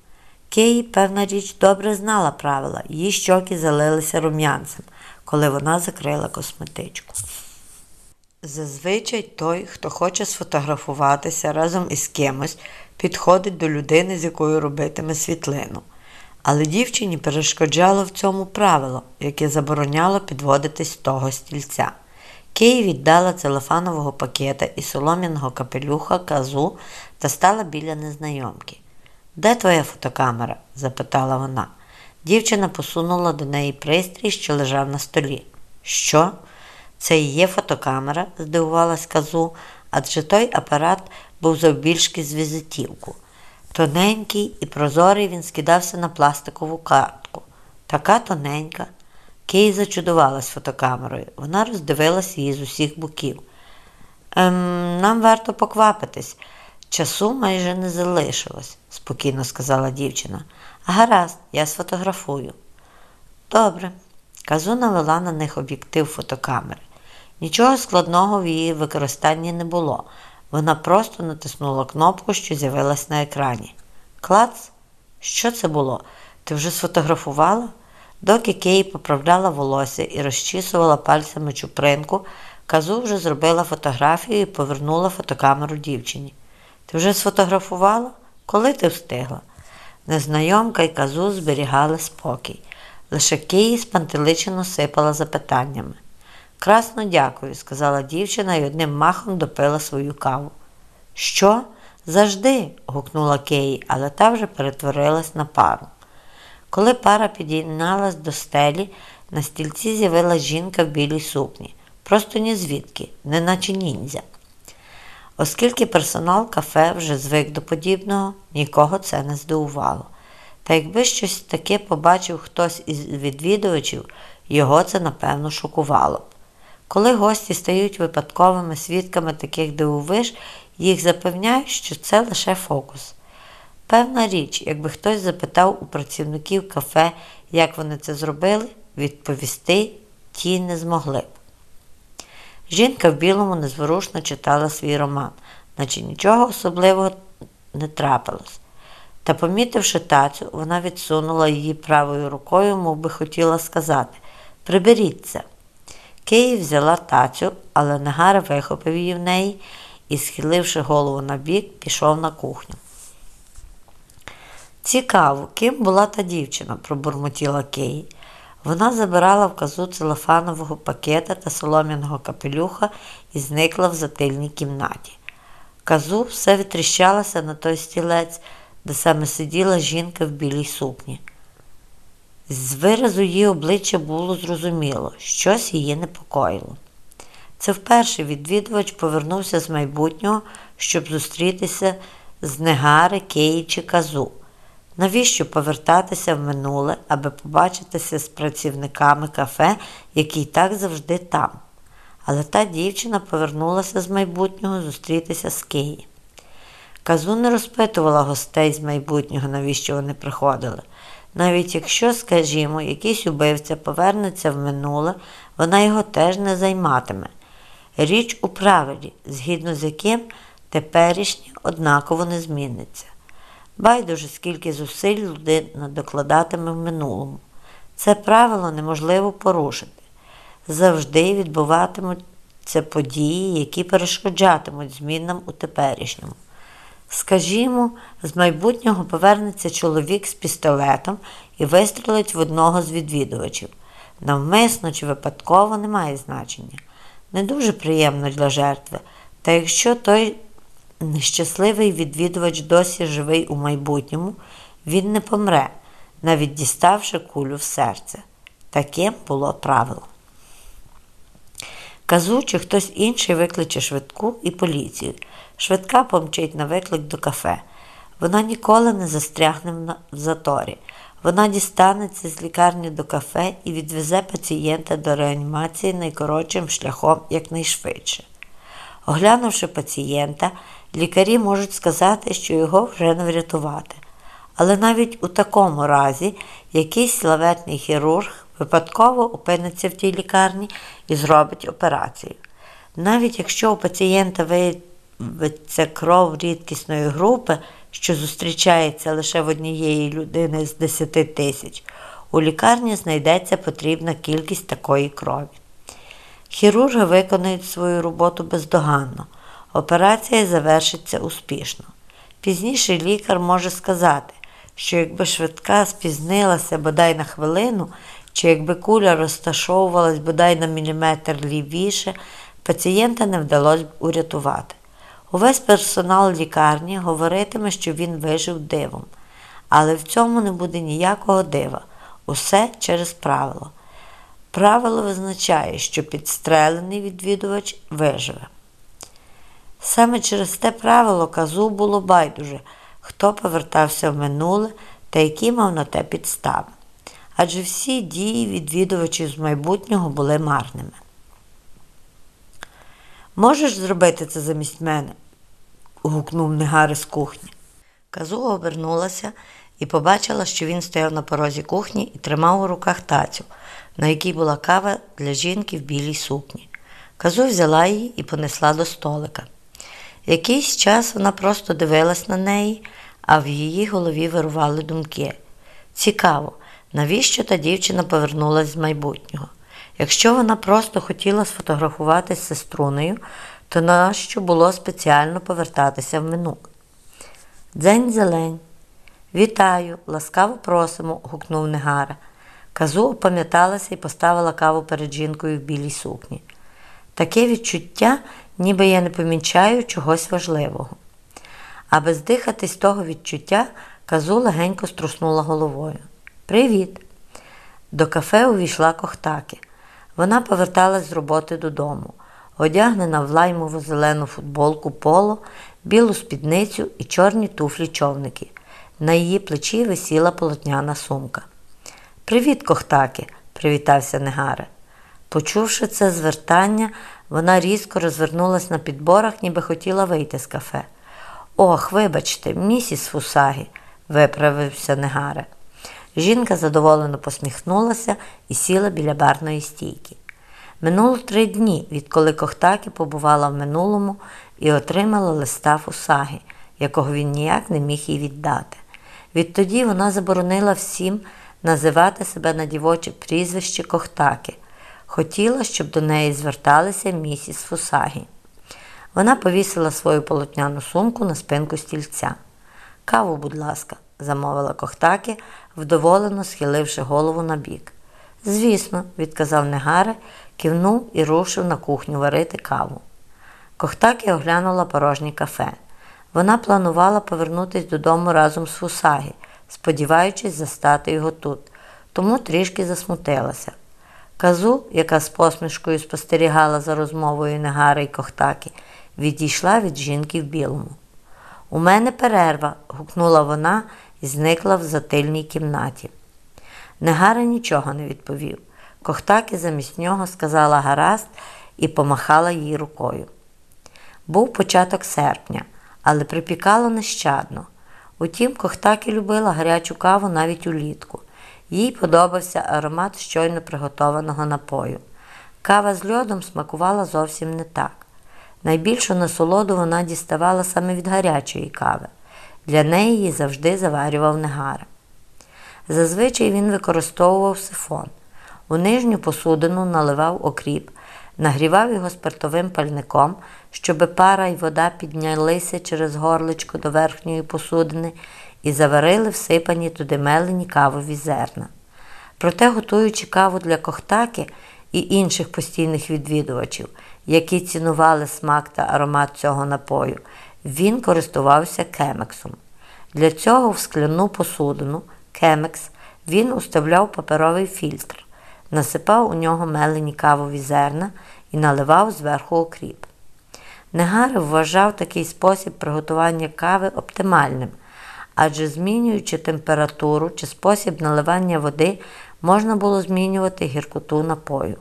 Кей, певна річ, добре знала правила, її щоки залилися рум'янцем, коли вона закрила косметичку. Зазвичай той, хто хоче сфотографуватися разом із кимось, підходить до людини, з якою робитиме світлину. Але дівчині перешкоджало в цьому правило, яке забороняло підводитись з того стільця. Кей віддала целофанового пакета і солом'яного капелюха казу та стала біля незнайомки. Де твоя фотокамера? запитала вона. Дівчина посунула до неї пристрій, що лежав на столі. Що? Це і є фотокамера? здивувалась казу, адже той апарат був завбільшки з візитівку. Тоненький і прозорий він скидався на пластикову картку. Така тоненька. Кей зачудувалась фотокамерою. Вона роздивилась її з усіх боків. Ем, Нам варто поквапитись. Часу майже не залишилось, спокійно сказала дівчина. Гаразд, я сфотографую. Добре. Казу навела на них об'єктив фотокамери. Нічого складного в її використанні не було. Вона просто натиснула кнопку, що з'явилась на екрані. Клац? Що це було? Ти вже сфотографувала? Доки Кей поправляла волосся і розчісувала пальцями чупринку, казу вже зробила фотографію і повернула фотокамеру дівчині. Ти вже сфотографувала? Коли ти встигла? Незнайомка й казу зберігали спокій. Лише Киї спантеличено сипала запитаннями. Красно дякую, сказала дівчина і одним махом допила свою каву. Що? Завжди. гукнула Кеї, але та вже перетворилась на пару. Коли пара підійналась до стелі, на стільці з'явилась жінка в білій сукні. Просто ні звідки, неначе ніндзя. Оскільки персонал кафе вже звик до подібного, нікого це не здивувало. Та якби щось таке побачив хтось із відвідувачів, його це напевно шокувало. Коли гості стають випадковими свідками таких дивовиж, їх запевняють, що це лише фокус. Певна річ, якби хтось запитав у працівників кафе, як вони це зробили, відповісти ті не змогли б. Жінка в білому незворушно читала свій роман, наче нічого особливого не трапилось. Та, помітивши тацю, вона відсунула її правою рукою, мов би хотіла сказати Приберіться. Київ взяла тацю, але Негара вихопив її в неї і, схиливши голову на бік, пішов на кухню. Цікаво, ким була та дівчина, пробурмотіла Київ. Вона забирала в казу целофанового пакета та солом'яного капелюха і зникла в затильній кімнаті. Казу все витріщалася на той стілець, де саме сиділа жінка в білій сукні. З виразу її обличчя було зрозуміло, щось її непокоїло. Це вперше відвідувач повернувся з майбутнього, щоб зустрітися з Негари, Кеї чи Казу. Навіщо повертатися в минуле, аби побачитися з працівниками кафе, які й так завжди там? Але та дівчина повернулася з майбутнього зустрітися з Києм. Казу не розпитувала гостей з майбутнього, навіщо вони приходили. Навіть якщо, скажімо, якийсь убивця повернеться в минуле, вона його теж не займатиме. Річ у правилі, згідно з яким теперішнє однаково не зміниться. Байдуже, скільки зусиль людина докладатиме в минулому. Це правило неможливо порушити. Завжди відбуватимуться події, які перешкоджатимуть змінам у теперішньому. Скажімо, з майбутнього повернеться чоловік з пістолетом і вистрілить в одного з відвідувачів. Навмисно чи випадково не має значення. Не дуже приємно для жертви, та якщо той нещасливий відвідувач досі живий у майбутньому, він не помре, навіть діставши кулю в серце. Таким було правило. Казу, чи хтось інший викличе швидку і поліцію. Швидка помчить на виклик до кафе. Вона ніколи не застрягне в заторі. Вона дістанеться з лікарні до кафе і відвезе пацієнта до реанімації найкоротшим шляхом якнайшвидше. Оглянувши пацієнта, лікарі можуть сказати, що його вже не врятувати. Але навіть у такому разі якийсь славетний хірург випадково опиниться в тій лікарні і зробить операцію. Навіть якщо у пацієнта виявиться кров рідкісної групи, що зустрічається лише в однієї людини з 10 тисяч, у лікарні знайдеться потрібна кількість такої крові. Хірурги виконують свою роботу бездоганно. Операція завершиться успішно. Пізніше лікар може сказати, що якби швидка спізнилася бодай на хвилину, чи якби куля розташовувалась бодай на міліметр лівіше, пацієнта не вдалося б урятувати. Увесь персонал лікарні говоритиме, що він вижив дивом. Але в цьому не буде ніякого дива. Усе через правило. Правило визначає, що підстрелений відвідувач виживе. Саме через те правило казу було байдуже, хто повертався в минуле та які мав на те підстави. Адже всі дії відвідувачів з майбутнього були марними. Можеш зробити це замість мене? Гукнув Негари з кухні. Казу обернулася і побачила, що він стояв на порозі кухні і тримав у руках тацю, на якій була кава для жінки в білій сукні. Казу взяла її і понесла до столика. Якийсь час вона просто дивилась на неї, а в її голові вирували думки. Цікаво, навіщо та дівчина повернулася з майбутнього? Якщо вона просто хотіла сфотографуватися з сеструнею, то нащо було спеціально повертатися в минуле? Дзень зелень. Вітаю, ласкаво просимо, гукнув Негара. Казу опам'яталася і поставила каву перед жінкою в білій сукні. Таке відчуття, ніби я не помічаю чогось важливого. Аби здихатись того відчуття, казу легенько струснула головою. Привіт! До кафе увійшла Кохтаки. Вона поверталась з роботи додому, одягнена в лаймову зелену футболку поло, білу спідницю і чорні туфлі човники. На її плечі висіла полотняна сумка. Привіт, Кохтаки, привітався Негаре. Почувши це звертання, вона різко розвернулась на підборах, ніби хотіла вийти з кафе. Ох, вибачте, місіс Фусагі, виправився Негаре. Жінка задоволено посміхнулася і сіла біля барної стійки. Минуло три дні, відколи Кохтакі побувала в минулому і отримала листа Фусагі, якого він ніяк не міг їй віддати. Відтоді вона заборонила всім називати себе на дівоче прізвище Кохтаки. Хотіла, щоб до неї зверталися місіс Фусагі. Вона повісила свою полотняну сумку на спинку стільця. Каву, будь ласка, замовила Кохтаки, вдоволено схиливши голову на бік. Звісно, відказав Негаре, кивнув і рушив на кухню варити каву. Кохтаки оглянула порожнє кафе. Вона планувала повернутися додому разом з Фусагі, сподіваючись застати його тут, тому трішки засмутилася. Казу, яка з посмішкою спостерігала за розмовою Негари й Кохтаки, відійшла від жінки в білому. У мене перерва, гукнула вона і зникла в затильній кімнаті. Негара нічого не відповів. Кохтаки замість нього сказала гаразд і помахала їй рукою. Був початок серпня, але припікало нещадно. Утім, Кохтаки любила гарячу каву навіть улітку. Їй подобався аромат щойно приготованого напою. Кава з льодом смакувала зовсім не так. Найбільшу насолоду вона діставала саме від гарячої кави. Для неї завжди заварював негара. Зазвичай він використовував сифон. У нижню посудину наливав окріп, нагрівав його спиртовим пальником, щоби пара й вода піднялися через горличко до верхньої посудини і заварили всипані туди мелені кавові зерна. Проте, готуючи каву для кохтаки і інших постійних відвідувачів, які цінували смак та аромат цього напою, він користувався кемексом. Для цього в скляну посудину кемекс він уставляв паперовий фільтр, насипав у нього мелені кавові зерна і наливав зверху окріп. Негари вважав такий спосіб приготування кави оптимальним, адже змінюючи температуру чи спосіб наливання води, можна було змінювати гіркоту напою.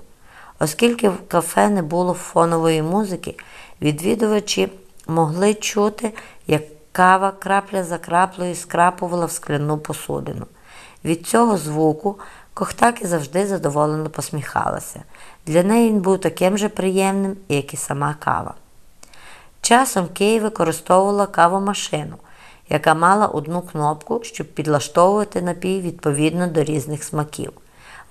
Оскільки в кафе не було фонової музики, відвідувачі могли чути, як кава крапля за краплею скрапувала в скляну посудину. Від цього звуку Кохтаки завжди задоволено посміхалася. Для неї він був таким же приємним, як і сама кава. Часом Кей використовувала кавомашину, яка мала одну кнопку, щоб підлаштовувати напій відповідно до різних смаків.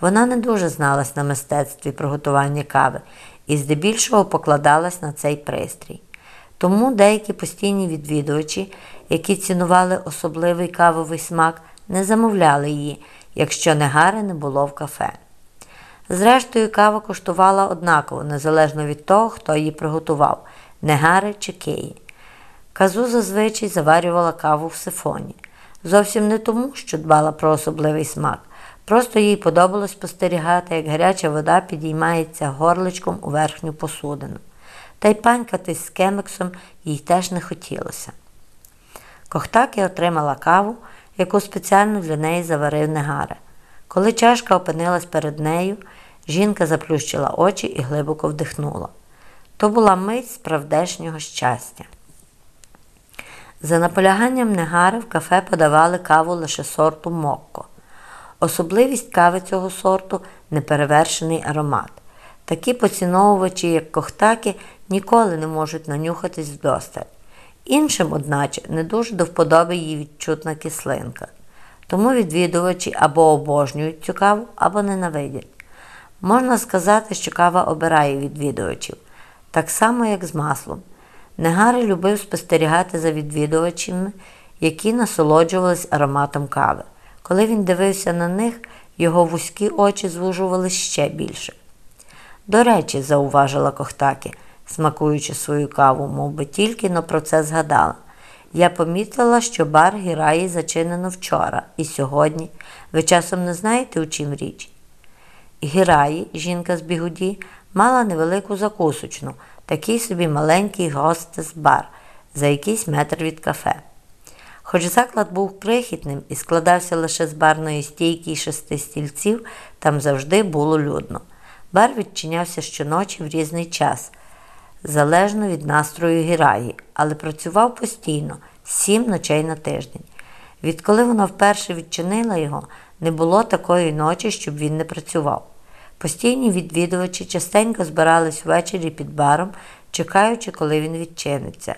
Вона не дуже зналась на мистецтві приготування кави і здебільшого покладалась на цей пристрій. Тому деякі постійні відвідувачі, які цінували особливий кавовий смак, не замовляли її, якщо негари не було в кафе. Зрештою, кава коштувала однаково, незалежно від того, хто її приготував негари чи кеї. Казу зазвичай заварювала каву в сифоні. Зовсім не тому, що дбала про особливий смак. Просто їй подобалось спостерігати, як гаряча вода підіймається горличком у верхню посудину. Та й панькатись з кемексом їй теж не хотілося. Кохтаки отримала каву, яку спеціально для неї заварив Негаре. Коли чашка опинилась перед нею, жінка заплющила очі і глибоко вдихнула. То була мить справдешнього щастя. За наполяганням Негари в кафе подавали каву лише сорту Мокко. Особливість кави цього сорту неперевершений аромат. Такі поціновувачі, як кохтаки, ніколи не можуть нанюхатись вдосталь. Іншим, одначе, не дуже до вподоби її відчутна кислинка. Тому відвідувачі або обожнюють цю каву, або ненавидять. Можна сказати, що кава обирає відвідувачів, так само, як з маслом. Негари любив спостерігати за відвідувачами, які насолоджувались ароматом кави. Коли він дивився на них, його вузькі очі звужували ще більше. До речі, зауважила Кохтакі, смакуючи свою каву, мов би тільки но про це згадала. Я помітила, що бар Гіраї зачинено вчора і сьогодні. Ви часом не знаєте, у чим річ? Гіраї, жінка з бігуді, мала невелику закусочну, такий собі маленький гостес-бар за якийсь метр від кафе. Хоч заклад був крихітним і складався лише з барної стійки і шести стільців, там завжди було людно. Бар відчинявся щоночі в різний час, залежно від настрою гіраї, але працював постійно, сім ночей на тиждень. Відколи вона вперше відчинила його, не було такої ночі, щоб він не працював. Постійні відвідувачі частенько збирались ввечері під баром, чекаючи, коли він відчиниться.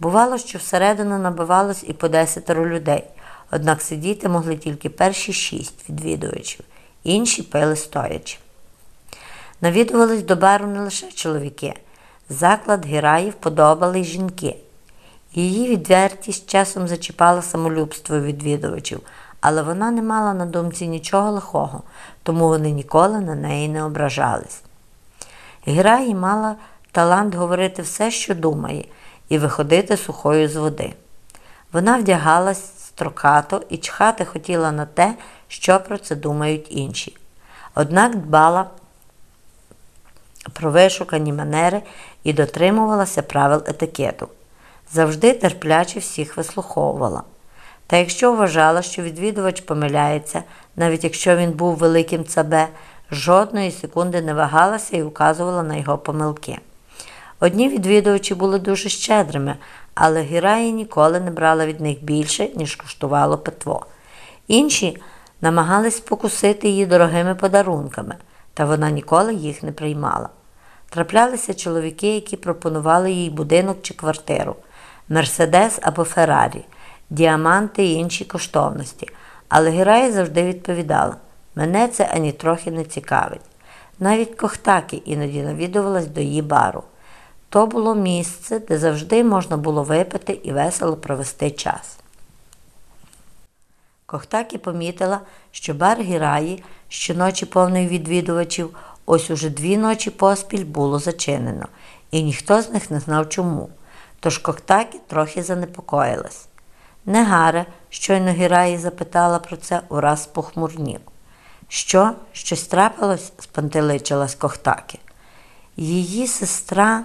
Бувало, що всередину набивалось і по десятеро людей, однак сидіти могли тільки перші шість відвідувачів, інші пили стоячи. Навідувались до бару не лише чоловіки. Заклад гераїв подобали жінки. Її відвертість часом зачіпала самолюбство відвідувачів, але вона не мала на думці нічого лихого, тому вони ніколи на неї не ображались. Гераї мала талант говорити все, що думає, і виходити сухою з води. Вона вдягалась строкато і чхати хотіла на те, що про це думають інші. Однак дбала про вишукані манери і дотримувалася правил етикету. Завжди терпляче всіх вислуховувала. Та якщо вважала, що відвідувач помиляється, навіть якщо він був великим цабе, жодної секунди не вагалася і указувала на його помилки. Одні відвідувачі були дуже щедрими, але Гіраї ніколи не брала від них більше, ніж коштувало питво. Інші намагались покусити її дорогими подарунками, та вона ніколи їх не приймала. Траплялися чоловіки, які пропонували їй будинок чи квартиру, Мерседес або Феррарі, діаманти і інші коштовності. Але Гірая завжди відповідала: мене це ані трохи не цікавить. Навіть Кохтаки іноді навідувалась до її бару. То було місце, де завжди можна було випити і весело провести час. Кохтакі помітила, що бар Гіраї, щоночі повний відвідувачів, ось уже дві ночі поспіль було зачинено, і ніхто з них не знав чому. Тож Кохтакі трохи занепокоїлась. Негаре, щойно Гіраї запитала про це, ураз похмурнів. Що, щось трапилось? спантеличилась Кохтакі. Її сестра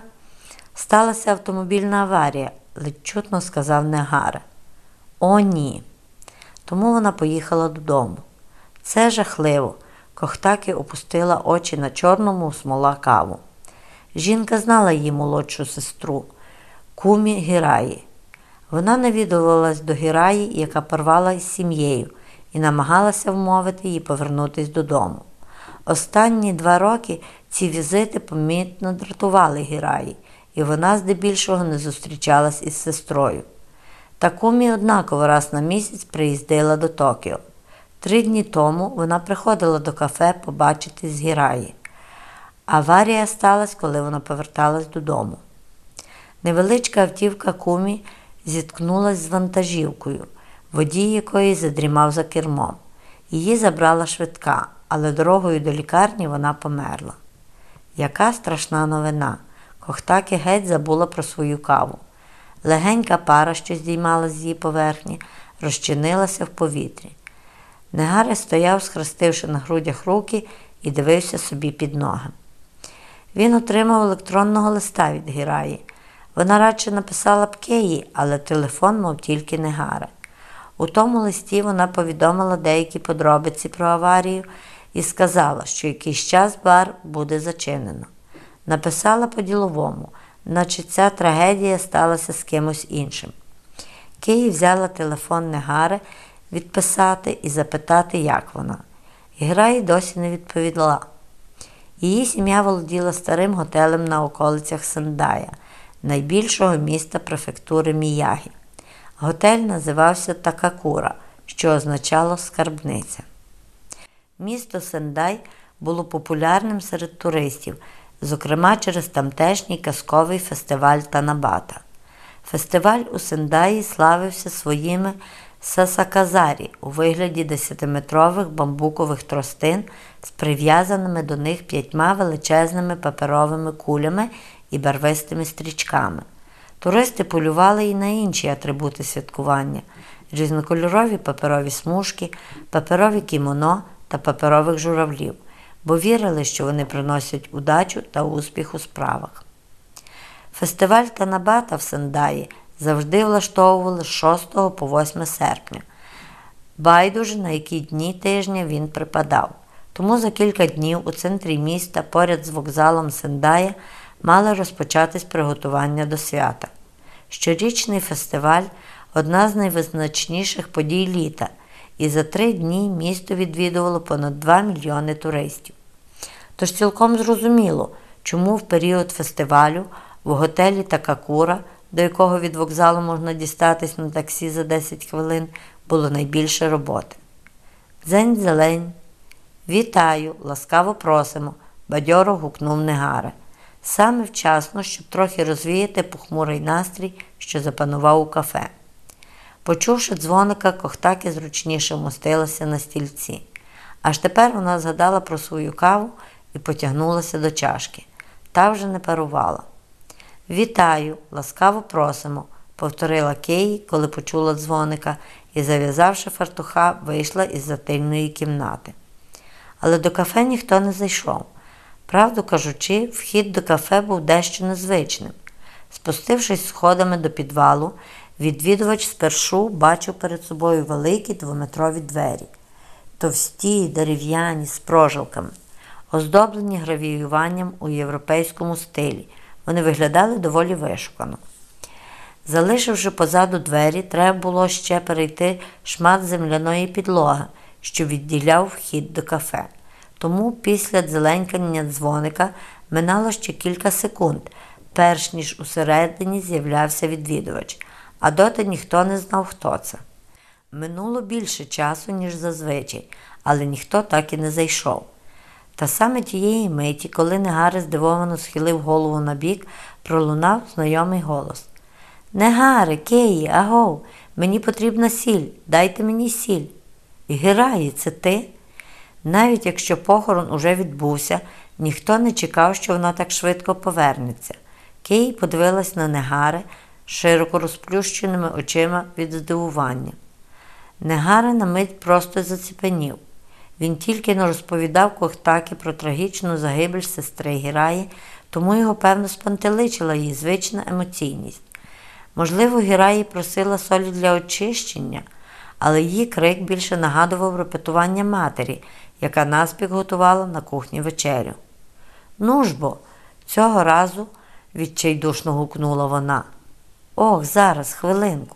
сталася автомобільна аварія, ледь чутно сказав Негаре. О, ні. Тому вона поїхала додому. Це жахливо. Кохтакі опустила очі на чорному смола каву. Жінка знала її молодшу сестру, кумі Гіраї. Вона навідувалась до Гіраї, яка порвала із сім'єю, і намагалася вмовити її повернутися додому. Останні два роки ці візити помітно дратували Гіраї, і вона здебільшого не зустрічалась із сестрою. Такумі однаково раз на місяць приїздила до Токіо. Три дні тому вона приходила до кафе побачити з Гіраї. Аварія сталася, коли вона поверталась додому. Невеличка автівка кумі зіткнулась з вантажівкою, водій якої задрімав за кермом. Її забрала швидка, але дорогою до лікарні вона померла. Яка страшна новина! Кохтаки геть забула про свою каву. Легенька пара, що здіймалась з її поверхні, розчинилася в повітрі. Негаре стояв, схрестивши на грудях руки, і дивився собі під ноги. Він отримав електронного листа від Гіраї. Вона радше написала б Кеї, але телефон, мов тільки Негаре. У тому листі вона повідомила деякі подробиці про аварію і сказала, що якийсь час бар буде зачинено. Написала по-діловому, наче ця трагедія сталася з кимось іншим. Киї взяла телефон Негари відписати і запитати, як вона. Ігра їй досі не відповіла. Її сім'я володіла старим готелем на околицях Сендая, найбільшого міста префектури Міягі. Готель називався Такакура, що означало скарбниця. Місто Сендай було популярним серед туристів, зокрема через тамтешній казковий фестиваль Танабата. Фестиваль у Сендаї славився своїми сасаказарі у вигляді десятиметрових бамбукових тростин з прив'язаними до них п'ятьма величезними паперовими кулями і барвистими стрічками. Туристи полювали і на інші атрибути святкування різнокольорові паперові смужки, паперові кімоно та паперових журавлів. бо вірили, що вони приносять удачу та успіх у справах. Фестиваль Танабата в Сендаї завжди влаштовували з 6 по 8 серпня. Байдуже, на які дні тижня він припадав. Тому за кілька днів у центрі міста, поряд з вокзалом Сендая, мали розпочатись приготування до свята. Щорічний фестиваль одна з найвизначніших подій літа, і за три дні місто відвідувало понад 2 мільйони туристів. Тож цілком зрозуміло, чому в період фестивалю в готелі Такакура, до якого від вокзалу можна дістатись на таксі за 10 хвилин, було найбільше роботи. Дзень зелень. Вітаю, ласкаво просимо, бадьоро гукнув Негаре. Саме вчасно, щоб трохи розвіяти похмурий настрій, що запанував у кафе. Почувши дзвоника, Кохтаки зручніше вмостилася на стільці. Аж тепер вона згадала про свою каву і потягнулася до чашки. Та вже не парувала. Вітаю, ласкаво просимо, повторила Кеї, коли почула дзвоника, і, зав'язавши фартуха, вийшла із затильної кімнати. Але до кафе ніхто не зайшов. Правду кажучи, вхід до кафе був дещо незвичним. Спустившись сходами до підвалу, відвідувач спершу бачив перед собою великі двометрові двері, товсті, дерев'яні з прожилками, оздоблені гравіюванням у європейському стилі. Вони виглядали доволі вишукано. Залишивши позаду двері, треба було ще перейти шмат земляної підлоги, що відділяв вхід до кафе. Тому після дзеленькання дзвоника минало ще кілька секунд, перш ніж усередині з'являвся відвідувач, а доти ніхто не знав, хто це. Минуло більше часу, ніж зазвичай, але ніхто так і не зайшов. Та саме тієї миті, коли Негари здивовано схилив голову на бік, пролунав знайомий голос. Негари, Кеї, агов, мені потрібна сіль, дайте мені сіль. Гераї, це ти? Навіть якщо похорон уже відбувся, ніхто не чекав, що вона так швидко повернеться. Кей подивилась на Негари широко розплющеними очима від здивування. Негари на мить просто заціпенів. Він тільки не розповідав Кохтакі про трагічну загибель сестри Гіраї, тому його, певно, спантеличила її звична емоційність. Можливо, Гіраї просила солі для очищення, але її крик більше нагадував репетування матері, яка наспіх готувала на кухні вечерю. Ну ж бо, цього разу відчайдушно гукнула вона. Ох, зараз, хвилинку.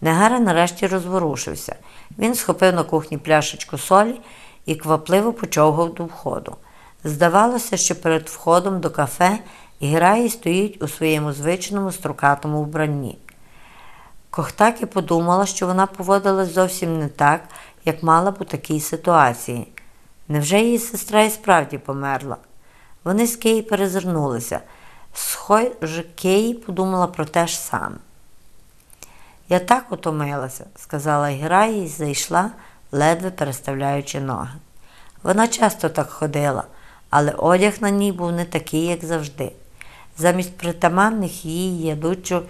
Негара нарешті розворушився. Він схопив на кухні пляшечку солі і квапливо почовгав до входу. Здавалося, що перед входом до кафе Гіраї стоїть у своєму звичному строкатому вбранні. Кохтаки подумала, що вона поводилась зовсім не так, як мала б у такій ситуації. Невже її сестра і справді померла? Вони з Кеї перезирнулися. Схоже, Кеї подумала про те ж саме. Я так утомилася, сказала Гіраї і зайшла, ледве переставляючи ноги. Вона часто так ходила, але одяг на ній був не такий, як завжди. Замість притаманних її ядучих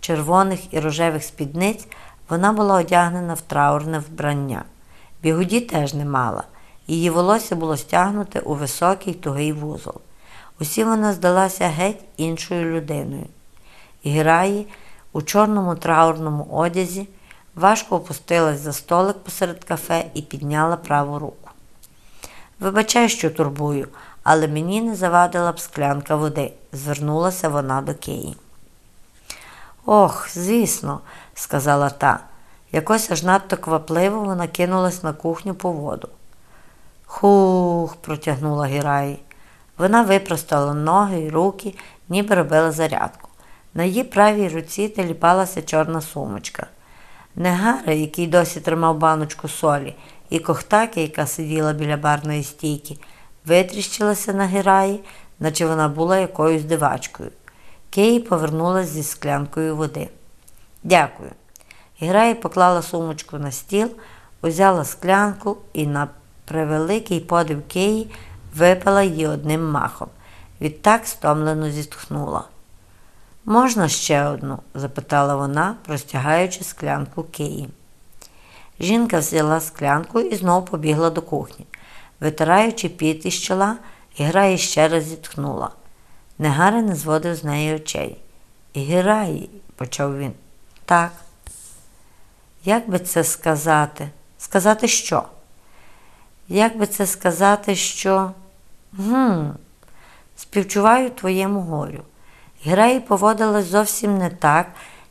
червоних і рожевих спідниць вона була одягнена в траурне вбрання. Бігуді теж не мала. Її волосся було стягнуте у високий тугий вузол. Усі вона здалася геть іншою людиною. Гіраї у чорному траурному одязі важко опустилась за столик посеред кафе і підняла праву руку. Вибачай, що турбую, але мені не завадила б склянка води, звернулася вона до Киї. Ох, звісно, сказала та. Якось аж надто квапливо вона кинулась на кухню по воду. Хух, протягнула Гіраї. Вона випростала ноги й руки, ніби робила зарядку. На її правій руці теліпалася чорна сумочка. Негара, який досі тримав баночку солі, і кохтаки, яка сиділа біля барної стійки, витріщилася на Гіраї, наче вона була якоюсь дивачкою. Кеї повернулася зі склянкою води. Дякую. Гіраї поклала сумочку на стіл, узяла склянку і на превеликий подив Кеї випила її одним махом. Відтак стомлено зітхнула. Можна ще одну? запитала вона, простягаючи склянку Кеї. Жінка взяла склянку і знову побігла до кухні. Витираючи піт із чола, Іграє ще раз зітхнула. Негари не зводив з неї очей. Іграї, почав він. Так. Як би це сказати? Сказати що? Як би це сказати, що. Гм, співчуваю твоєму горю. Граї поводилась зовсім не так,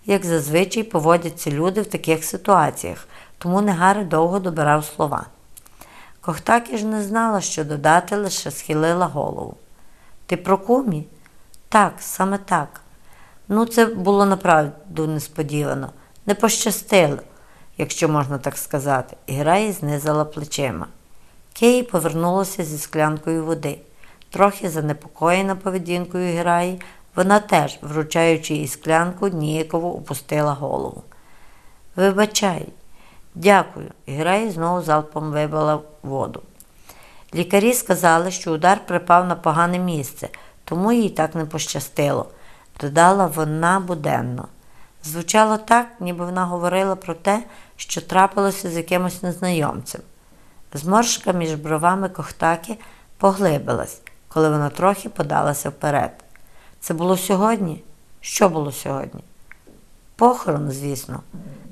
як зазвичай поводяться люди в таких ситуаціях, тому Негари довго добирав слова. Кохтакі ж не знала, що додати, лише схилила голову. Ти про кумі? Так, саме так. Ну, це було направду несподівано, не пощастило, якщо можна так сказати, і Граї знизила плечима. Кеї повернулася зі склянкою води. Трохи занепокоєна поведінкою Гераї, вона теж, вручаючи їй склянку, ніяково опустила голову. Вибачай, дякую. І Гераї знову залпом вибила воду. Лікарі сказали, що удар припав на погане місце, тому їй так не пощастило, додала вона буденно. Звучало так, ніби вона говорила про те, що трапилося з якимось незнайомцем. Зморшка між бровами Кохтаки поглибилась, коли вона трохи подалася вперед. Це було сьогодні? Що було сьогодні? Похорон, звісно.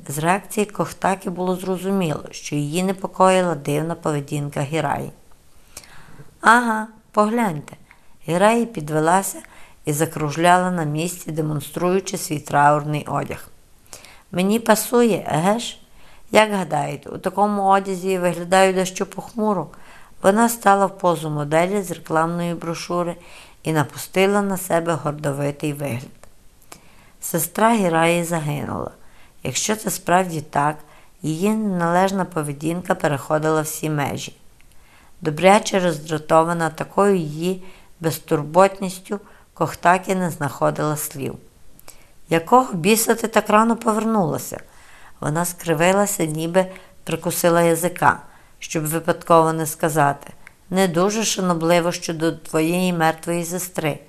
З реакції Кохтаки було зрозуміло, що її непокоїла дивна поведінка Гіраї. Ага, погляньте. Гіраї підвелася і закружляла на місці, демонструючи свій траурний одяг. Мені пасує, еге ж? Як гадаєте, у такому одязі виглядаю дещо похмуро. Вона стала в позу моделі з рекламної брошури і напустила на себе гордовитий вигляд. Сестра Гіраї загинула. Якщо це справді так, її неналежна поведінка переходила всі межі. Добряче роздратована такою її безтурботністю, Кохтакі не знаходила слів. Якого біса ти так рано повернулася? Вона скривилася, ніби прикусила язика, щоб випадково не сказати. Не дуже шанобливо щодо твоєї мертвої сестри.